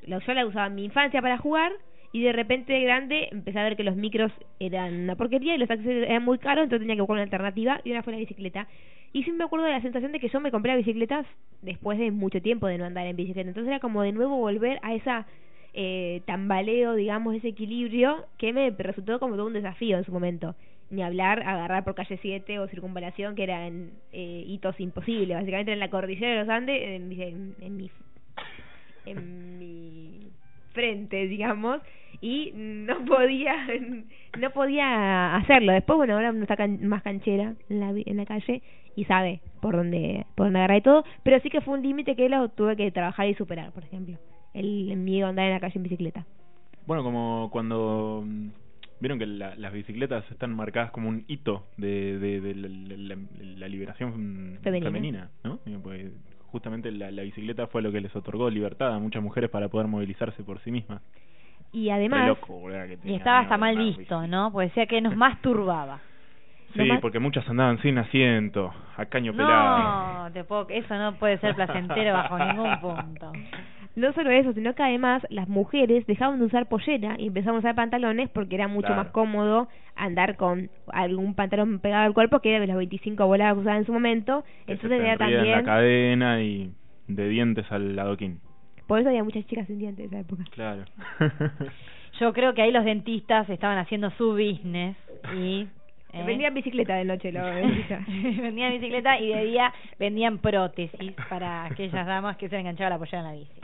Yo, yo la usaba en mi infancia para jugar y de repente de grande empecé a ver que los micros eran una porquería y los taxis eran muy caros, entonces tenía que buscar una alternativa y una fue la bicicleta. Y sí me acuerdo de la sensación de que yo me compré bicicletas después de mucho tiempo de no andar en bicicleta. Entonces era como de nuevo volver a esa eh, tambaleo, digamos, ese equilibrio que me resultó como todo un desafío en su momento. Ni hablar, agarrar por calle 7 o circunvalación, que eran eh, hitos imposibles. Básicamente en la cordillera de los Andes, en, en mi, en mi frente, digamos, y no podía no podía hacerlo. Después, bueno, ahora uno está can- más canchera en la, en la calle y sabe por dónde por dónde agarrar y todo, pero sí que fue un límite que lo tuve que trabajar y superar, por ejemplo. El, miedo a andar en la calle en bicicleta. Bueno, como cuando mm, vieron que la- las bicicletas están marcadas como un hito de, de, de la, la- la- la liberación Femenina. femenina, ¿no? Porque justamente la, la bicicleta fue lo que les otorgó libertad a muchas mujeres para poder movilizarse por sí mismas. Y además, loco, boludo, que Y estaba hasta mal visto, ¿no? Porque decía que nos masturbaba. Sí, Nomás- porque muchas andaban sin asiento, a caño pelado. No, te puedo, eso no puede ser placentero bajo ningún punto. no solo eso, sino que además las mujeres dejaban de usar pollera y empezaban a usar pantalones porque era mucho Claro. más cómodo andar con algún pantalón pegado al cuerpo que era de las 25 voladas que usaban en su momento. Que se Entonces te era en la también... cadena y de dientes al adoquín. Por eso había muchas chicas sin dientes en esa época. Claro. Yo creo que ahí los dentistas estaban haciendo su business y... ¿eh? Vendían bicicleta de noche, lo vendían bicicleta y de día vendían prótesis para aquellas damas que se le enganchaba la pollera en la bici.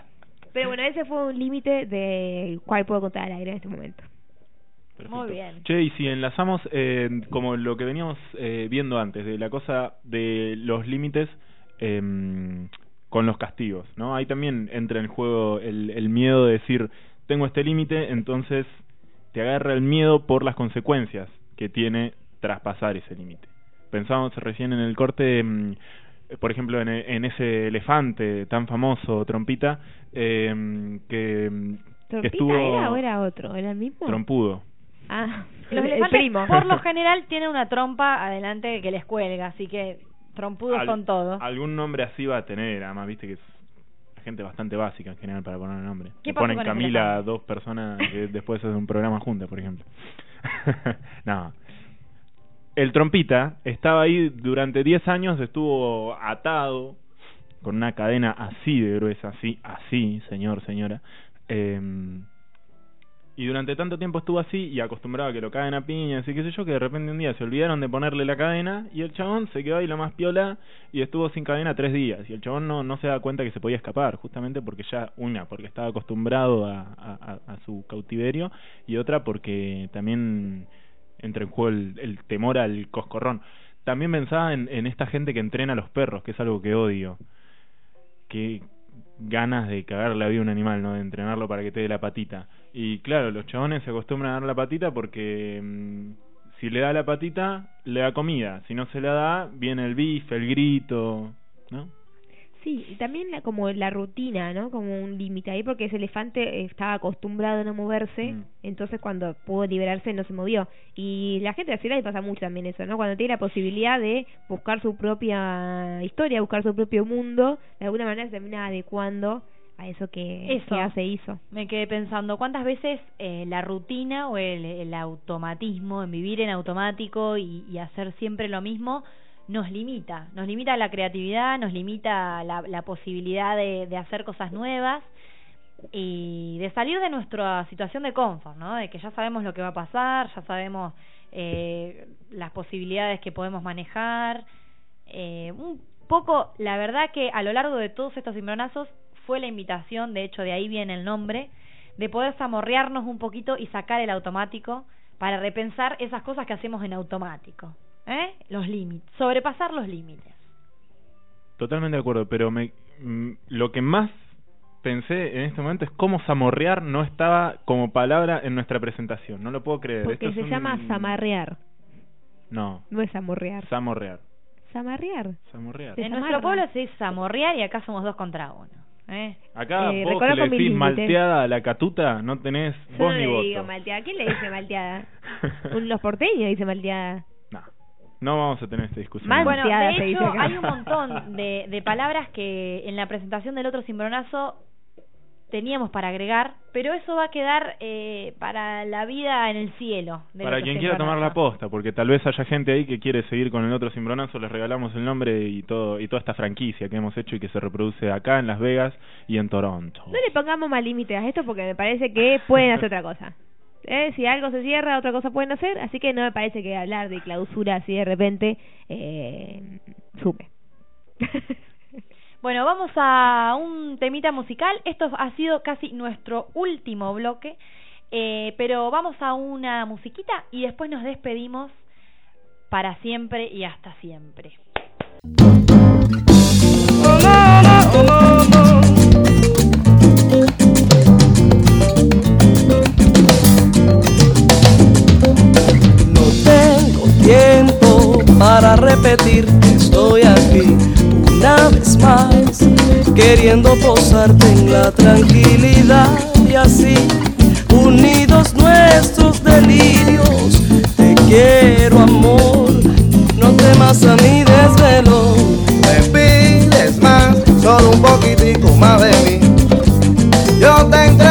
Pero bueno, ese fue un límite del cual puedo contar al aire en este momento. Muy bien. Che, y si enlazamos eh, como lo que veníamos eh, viendo antes, de la cosa de los límites em, con los castigos, ¿no? Ahí también entra en juego el, el miedo de decir, tengo este límite, entonces te agarra el miedo por las consecuencias que tiene traspasar ese límite. Pensábamos recién en el corte, mm, por ejemplo, en, en ese elefante tan famoso, Trompita, eh, que, mm, que ¿Trompita estuvo era o era otro? ¿Era el mismo? trompudo. Ah, Los el elefantes, primo. por lo general, tienen una trompa adelante que les cuelga, así que trompudos Al- son todos. Algún nombre así va a tener, además, viste que es gente bastante básica en general para poner nombre. ¿Qué ponen con Camila a dos personas que después hacen un programa juntas, por ejemplo. no. El trompita estaba ahí durante 10 años, estuvo atado con una cadena así de gruesa, así, así, señor, señora. Eh, y durante tanto tiempo estuvo así y acostumbrado a que lo caen a piñas y qué sé yo, que de repente un día se olvidaron de ponerle la cadena y el chabón se quedó ahí lo más piola y estuvo sin cadena tres días. Y el chabón no, no se da cuenta que se podía escapar, justamente porque ya, una, porque estaba acostumbrado a, a, su cautiverio y otra porque también entra en juego el, el temor al coscorrón. También pensaba en, en esta gente que entrena a los perros, que es algo que odio. Que ganas de cagarle la vida a un animal, ¿no? De entrenarlo para que te dé la patita. Y claro, los chabones se acostumbran a dar la patita porque mm, si le da la patita, le da comida. Si no se la da, viene el bife, el grito, ¿no? Sí, y también la, como la rutina, ¿no? Como un límite ahí, porque ese elefante estaba acostumbrado a no moverse, Mm. entonces cuando pudo liberarse no se movió. Y la gente de la ciudad le pasa mucho también eso, ¿no? Cuando tiene la posibilidad de buscar su propia historia, buscar su propio mundo, de alguna manera se termina adecuando a eso que, Eso. que hace hizo. Me quedé pensando, ¿cuántas veces eh, la rutina o el, el automatismo, en vivir en automático y, y hacer siempre lo mismo, nos limita? Nos limita la creatividad, nos limita la, la posibilidad de, de hacer cosas nuevas y de salir de nuestra situación de confort, ¿no? De que ya sabemos lo que va a pasar, ya sabemos eh, las posibilidades que podemos manejar. Eh, un poco, la verdad que a lo largo de todos estos cimbronazos fue la invitación, de hecho de ahí viene el nombre, de poder zamorrearnos un poquito y sacar el automático para repensar esas cosas que hacemos en automático. ¿Eh? Los límites, sobrepasar los límites. Totalmente de acuerdo, pero me, mm, lo que más pensé en este momento es cómo zamorrear no estaba como palabra en nuestra presentación. No lo puedo creer. Porque Esto se es un- llama zamarrear, No, no es zamorrear. zamorrear. Zamarrear. Zamorrear. En nuestro pueblo se dice zamorrear y acá somos dos contra uno. ¿Eh? Acá Eh, vos le decís malteada a la catuta, no tenés Yo voz no ni le voto. digo malteada. ¿Quién le dice malteada? Los porteños dicen malteada. No, no vamos a tener esta discusión. Mal- Bueno, Malteada de hecho, hay un montón de, de palabras que en la presentación del otro cimbronazo teníamos para agregar, pero eso va a quedar eh, para la vida en el cielo. Para quien quiera tomar la posta, porque tal vez haya gente ahí que quiere seguir con el otro cimbronazo, les regalamos el nombre y todo y toda esta franquicia que hemos hecho y que se reproduce acá en Las Vegas y en Toronto. No le pongamos más límites a esto porque me parece que pueden hacer otra cosa. Eh, si algo se cierra, otra cosa pueden hacer. Así que no me parece que hablar de clausura así de repente eh, sume. Bueno, vamos a un temita musical. Esto ha sido casi nuestro último bloque, eh, pero vamos a una musiquita y después nos despedimos para siempre y hasta siempre. No tengo tiempo para repetir que estoy aquí una vez más, queriendo posarte en la tranquilidad y así, unidos nuestros delirios. Te quiero, amor, no temas a mi desvelo. Me pides más, solo un poquitico más de mí. Yo te entregué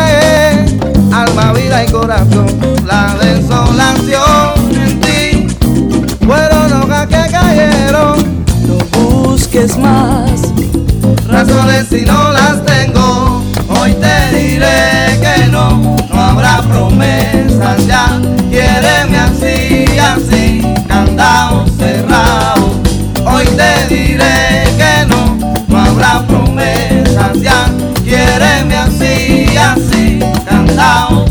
Razones si no las tengo. Hoy te diré que no, no habrá promesas ya. Quiéreme así, así, candado cerrado. Hoy te diré que no, no habrá promesas ya. Quiéreme así, así, candado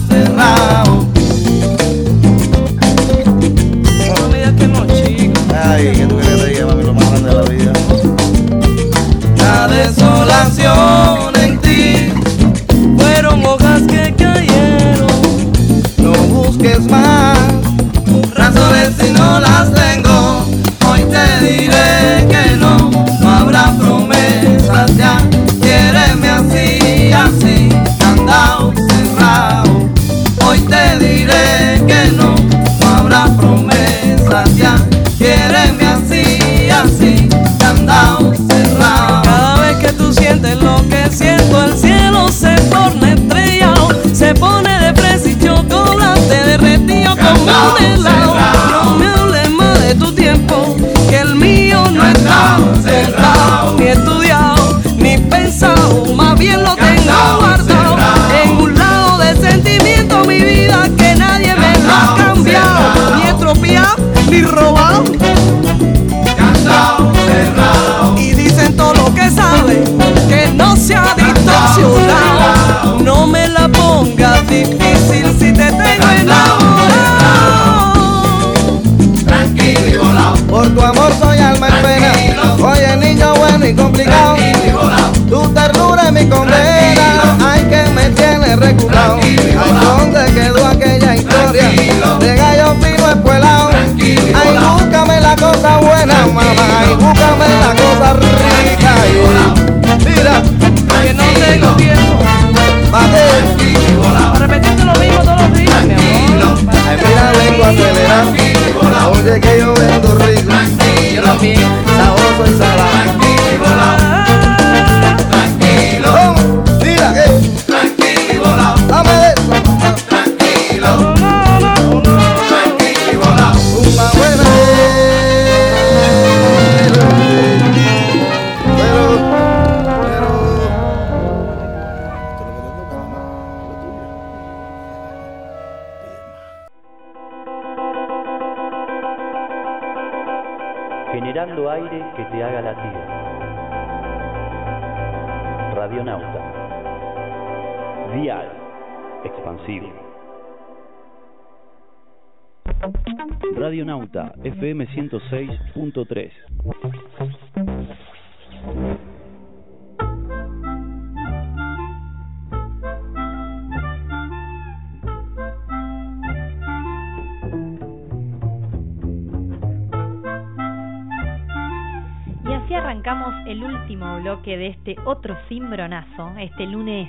difícil si te tengo enamorado. Tranquilo y volado. Por tu amor soy alma en pena. Oye, niño bueno y complicado. Tu ternura es mi condena. Ay, que me tiene reclutado. Ay, ¿dónde quedó aquella historia? De gallo fino espuelado. Ay, búscame la cosa buena, mamá. Ay, búscame la cosa rica. Mira, que no tengo tiempo. Acelerar. Oye, que yo Radionauta FM 106.3. bloque de este otro cimbronazo, este lunes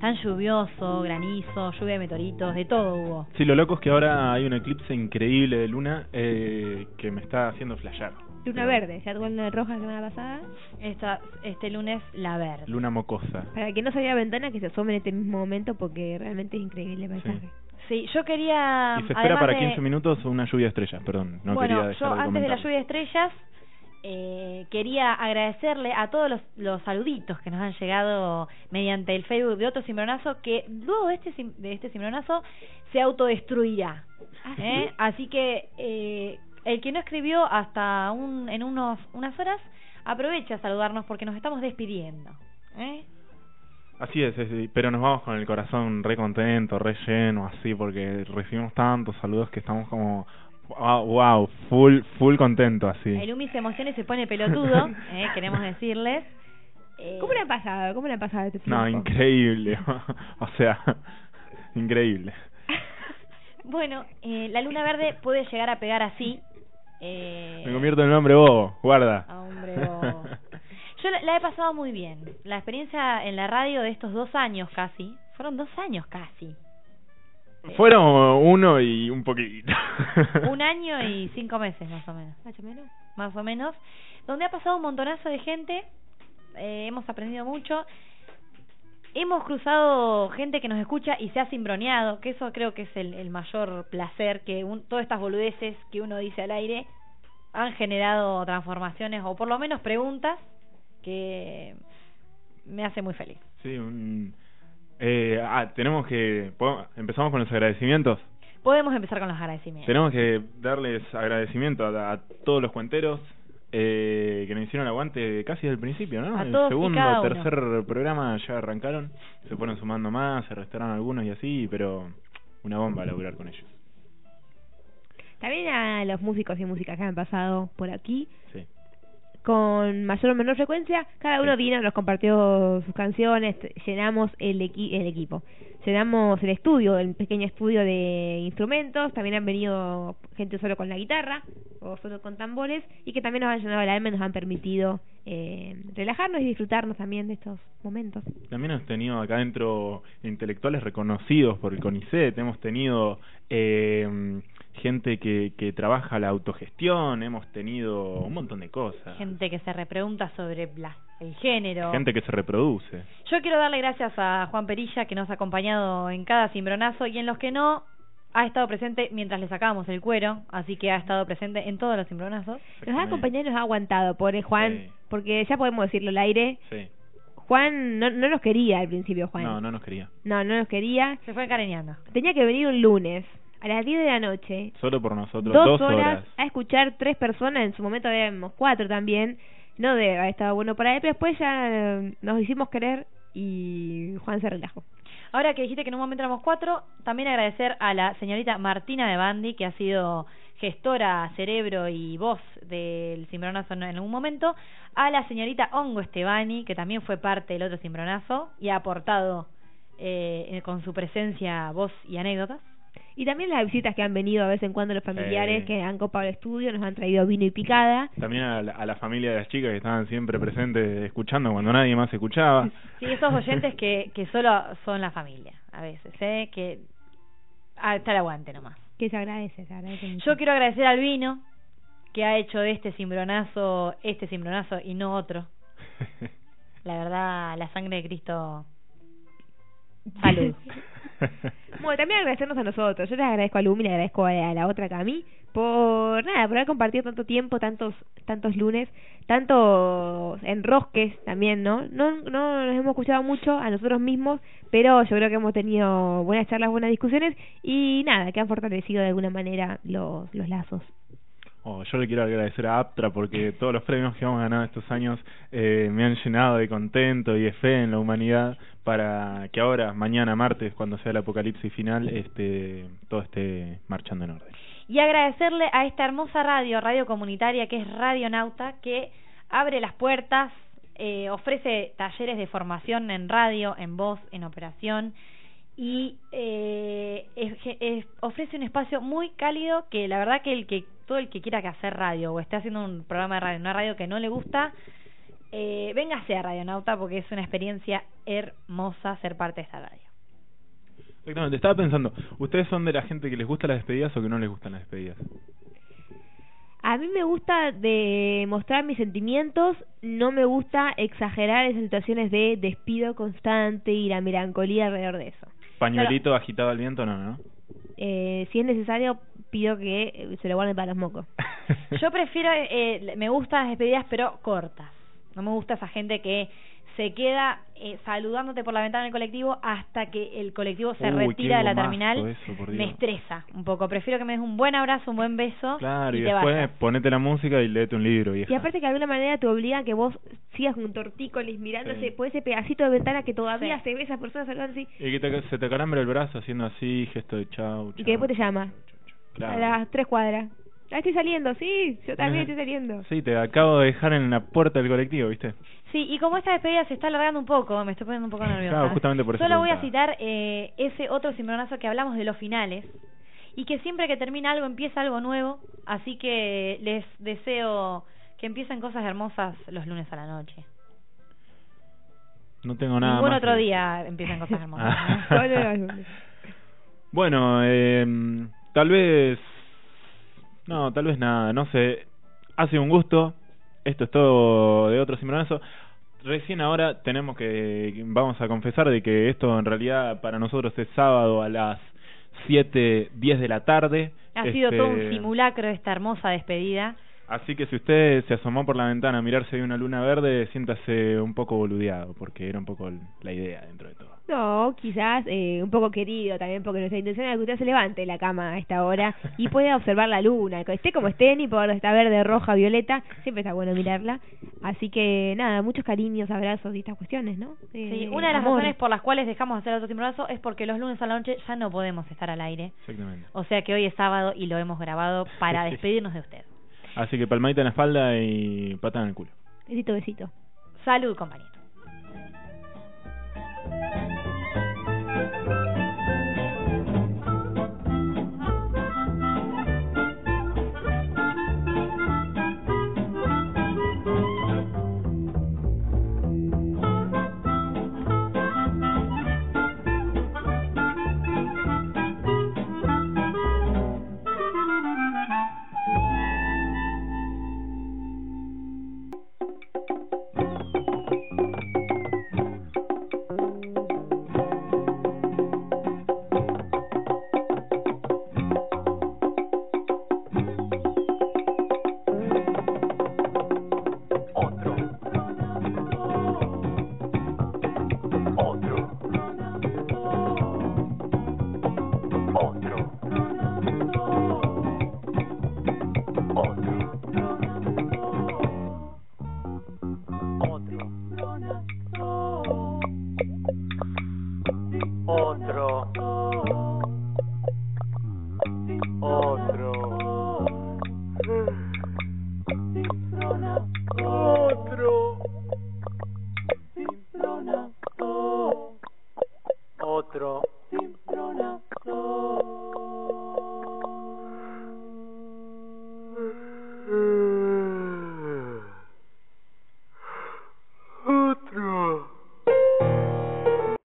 tan lluvioso, granizo, lluvia de meteoritos, de todo hubo. Sí, lo loco es que ahora hay un eclipse increíble de luna eh, que me está haciendo flashear. Luna verde, ya tuvo luna roja la semana pasada. Esta, este lunes la verde. Luna mocosa. Para que no salga a la ventana, que se asome en este mismo momento porque realmente es increíble el paisaje. Sí, yo quería... Y se espera para de- 15 minutos una lluvia de estrellas, perdón. No bueno, quería dejar yo de antes de la lluvia de estrellas eh, quería agradecerle a todos los, los saluditos que nos han llegado mediante el Facebook de otro cimbronazo que luego de este, sim- de este cimbronazo se autodestruirá. ¿eh? Así que eh, el que no escribió hasta un, en unos, unas horas aprovecha a saludarnos porque nos estamos despidiendo. ¿eh? Así es, es- pero nos vamos con el corazón re contento, re lleno, así, porque recibimos tantos saludos que estamos como, wow, wow full, full contento, así. El Umi se emociona y se pone pelotudo, ¿eh? queremos decirles. Eh, ¿Cómo le ha pasado? ¿Cómo le ha pasado este tiempo? No, increíble, o sea, increíble. Bueno, eh, la luna verde puede llegar a pegar así. Eh, Me convierto en un hombre bobo, guarda. a hombre bobo. Yo la, la he pasado muy bien. La experiencia en la radio de estos dos años casi, fueron dos años casi. Fueron uno y un poquito. Un año y cinco meses más o menos. Más o menos. Más o menos. Donde ha pasado un montonazo de gente. eh, hemos aprendido mucho. Hemos cruzado gente que nos escucha y se ha cimbroneado, que eso creo que es el, el mayor placer, que un, todas estas boludeces que uno dice al aire han generado transformaciones o por lo menos preguntas que me hace muy feliz. Sí, un... Eh, ah, tenemos que... ¿podemos- ¿Empezamos con los agradecimientos? Podemos empezar con los agradecimientos. Tenemos que darles agradecimiento a, a todos los cuenteros eh, que nos hicieron aguante casi desde el principio, ¿no? A el todos y segundo, cada uno. tercer programa ya arrancaron, se fueron sumando más, se restaron algunos y así, pero una bomba laburar con ellos. También a los músicos y músicas que han pasado por aquí. Sí. Con mayor o menor frecuencia, cada uno vino, nos compartió sus canciones, llenamos el, equi- el equipo. Llenamos el estudio, el pequeño estudio de instrumentos. También han venido gente solo con la guitarra o solo con tambores y que también nos han llenado el alma y nos han permitido eh, relajarnos y disfrutarnos también de estos momentos. También hemos tenido acá adentro intelectuales reconocidos por el CONICET, hemos tenido eh, gente que, que trabaja la autogestión, hemos tenido un montón de cosas, Gente que se repregunta sobre la- el género. gente que se reproduce. Yo quiero darle gracias a Juan Perilla que nos ha acompañado en cada cimbronazo y en los que no, ha estado presente mientras le sacábamos el cuero, así que ha estado presente en todos los cimbronazos. Nos ha acompañado y nos ha aguantado, pobre Juan, porque ya podemos decirlo al aire. Sí. Juan no, no nos quería al principio, Juan. No, no nos quería. No, no nos quería. Se fue encariñando. Tenía que venir un lunes a las 10 de la noche. Solo por nosotros, dos, dos, horas, a escuchar tres personas. En su momento habíamos cuatro también. No debe haber estado bueno para él, pero después ya eh, nos hicimos querer y Juan se relajó. Ahora que dijiste que en un momento éramos cuatro, también agradecer a la señorita Martina de Bandi, que ha sido gestora, cerebro y voz del cimbronazo en algún momento, a la señorita Ongo Estebani, que también fue parte del otro cimbronazo y ha aportado eh, con su presencia voz y anécdotas. Y también las visitas que han venido a vez en cuando los familiares Sí. que han copado el estudio, nos han traído vino y picada. También a la, a la familia de las chicas que estaban siempre presentes escuchando cuando nadie más escuchaba. Sí, esos oyentes que, que solo son la familia, a veces, ¿eh? Que hasta el aguante nomás. Que se agradece, se agradece mucho. Yo quiero agradecer al vino que ha hecho de este cimbronazo este cimbronazo y no otro. La verdad, la sangre de Cristo. Salud. Bueno, también agradecernos a nosotros. Yo les agradezco a Lumi, le agradezco a la otra Cami por nada, por haber compartido tanto tiempo, tantos tantos lunes, tantos enrosques también, ¿no? No no nos hemos escuchado mucho a nosotros mismos, pero yo creo que hemos tenido buenas charlas, buenas discusiones y nada, que han fortalecido de alguna manera los los lazos. Oh, yo le quiero agradecer a Aptra porque todos los premios que hemos ganado estos años eh, me han llenado de contento y de fe en la humanidad para que ahora, mañana, martes, cuando sea el apocalipsis final, este, todo esté marchando en orden. Y agradecerle a esta hermosa radio, radio comunitaria que es Radio Nauta, que abre las puertas, eh, ofrece talleres de formación en radio, en voz, en operación y eh, es- es- ofrece un espacio muy cálido que la verdad que el que todo el que quiera que hacer radio o esté haciendo un programa de radio, una radio que no le gusta, eh, véngase a Radio Nauta porque es una experiencia hermosa ser parte de esta radio. Exactamente, estaba pensando, ¿ustedes son de la gente que les gusta las despedidas o que no les gustan las despedidas? A mí me gusta de mostrar mis sentimientos, no me gusta exagerar esas situaciones de despido constante y la melancolía alrededor de eso. Pañuelito agitado al viento, no, ¿no? Eh, si es necesario, pido que se lo guarden para los mocos. Yo prefiero, eh, me gustan las despedidas, pero cortas. No me gusta esa gente que se queda eh, saludándote por la ventana del colectivo hasta que el colectivo se Uy, retira de la terminal. eso, me estresa un poco. Prefiero que me des un buen abrazo, un buen beso Claro, y, y, te después vayas. ponete la música y léete un libro, vieja. Y aparte que de alguna manera te obliga a que vos sigas con tortícolis mirándose Sí. por ese pedacito de ventana que todavía Sí. se ve esas personas saludando así Y que te- se te acalambra el brazo haciendo así, gesto de chau, y que después te llama Claro. a las tres cuadras. Ah, estoy saliendo, sí, yo también estoy saliendo. Sí, te acabo de dejar en la puerta del colectivo, ¿viste? Sí, y como esta despedida se está alargando un poco, me estoy poniendo un poco nerviosa. Claro, justamente por eso Solo voy a citar eh, ese otro cimbronazo que hablamos de los finales y que siempre que termina algo empieza algo nuevo, así que les deseo que empiecen cosas hermosas los lunes a la noche. No tengo nada Ningún más otro que- día empiezan cosas hermosas. Bueno, eh, tal vez... No, tal vez nada, no sé. Ha sido un gusto. Esto es todo de otro cimbronazo. Recién ahora tenemos que... Vamos a confesar de que esto en realidad para nosotros es sábado a las 7, 10 de la tarde. Ha sido todo un Este, simulacro esta hermosa despedida. Así que si usted se asomó por la ventana a mirarse de una luna verde, siéntase un poco boludeado, porque era un poco la idea dentro de todo. No, quizás eh, un poco querido también, porque nuestra intención es que usted se levante de la cama a esta hora y pueda observar la luna. Que esté como esté, ni por está verde, roja, violeta, siempre está bueno mirarla. Así que nada, muchos cariños, abrazos y estas cuestiones, ¿no? Eh, Sí, una de las amor. razones por las cuales dejamos de hacer otro timbrazo es porque los lunes a la noche ya no podemos estar al aire. Exactamente. O sea que hoy es sábado y lo hemos grabado para despedirnos de usted. Así que palmadita en la espalda y patada en el culo. Besito, besito. Salud, compañero.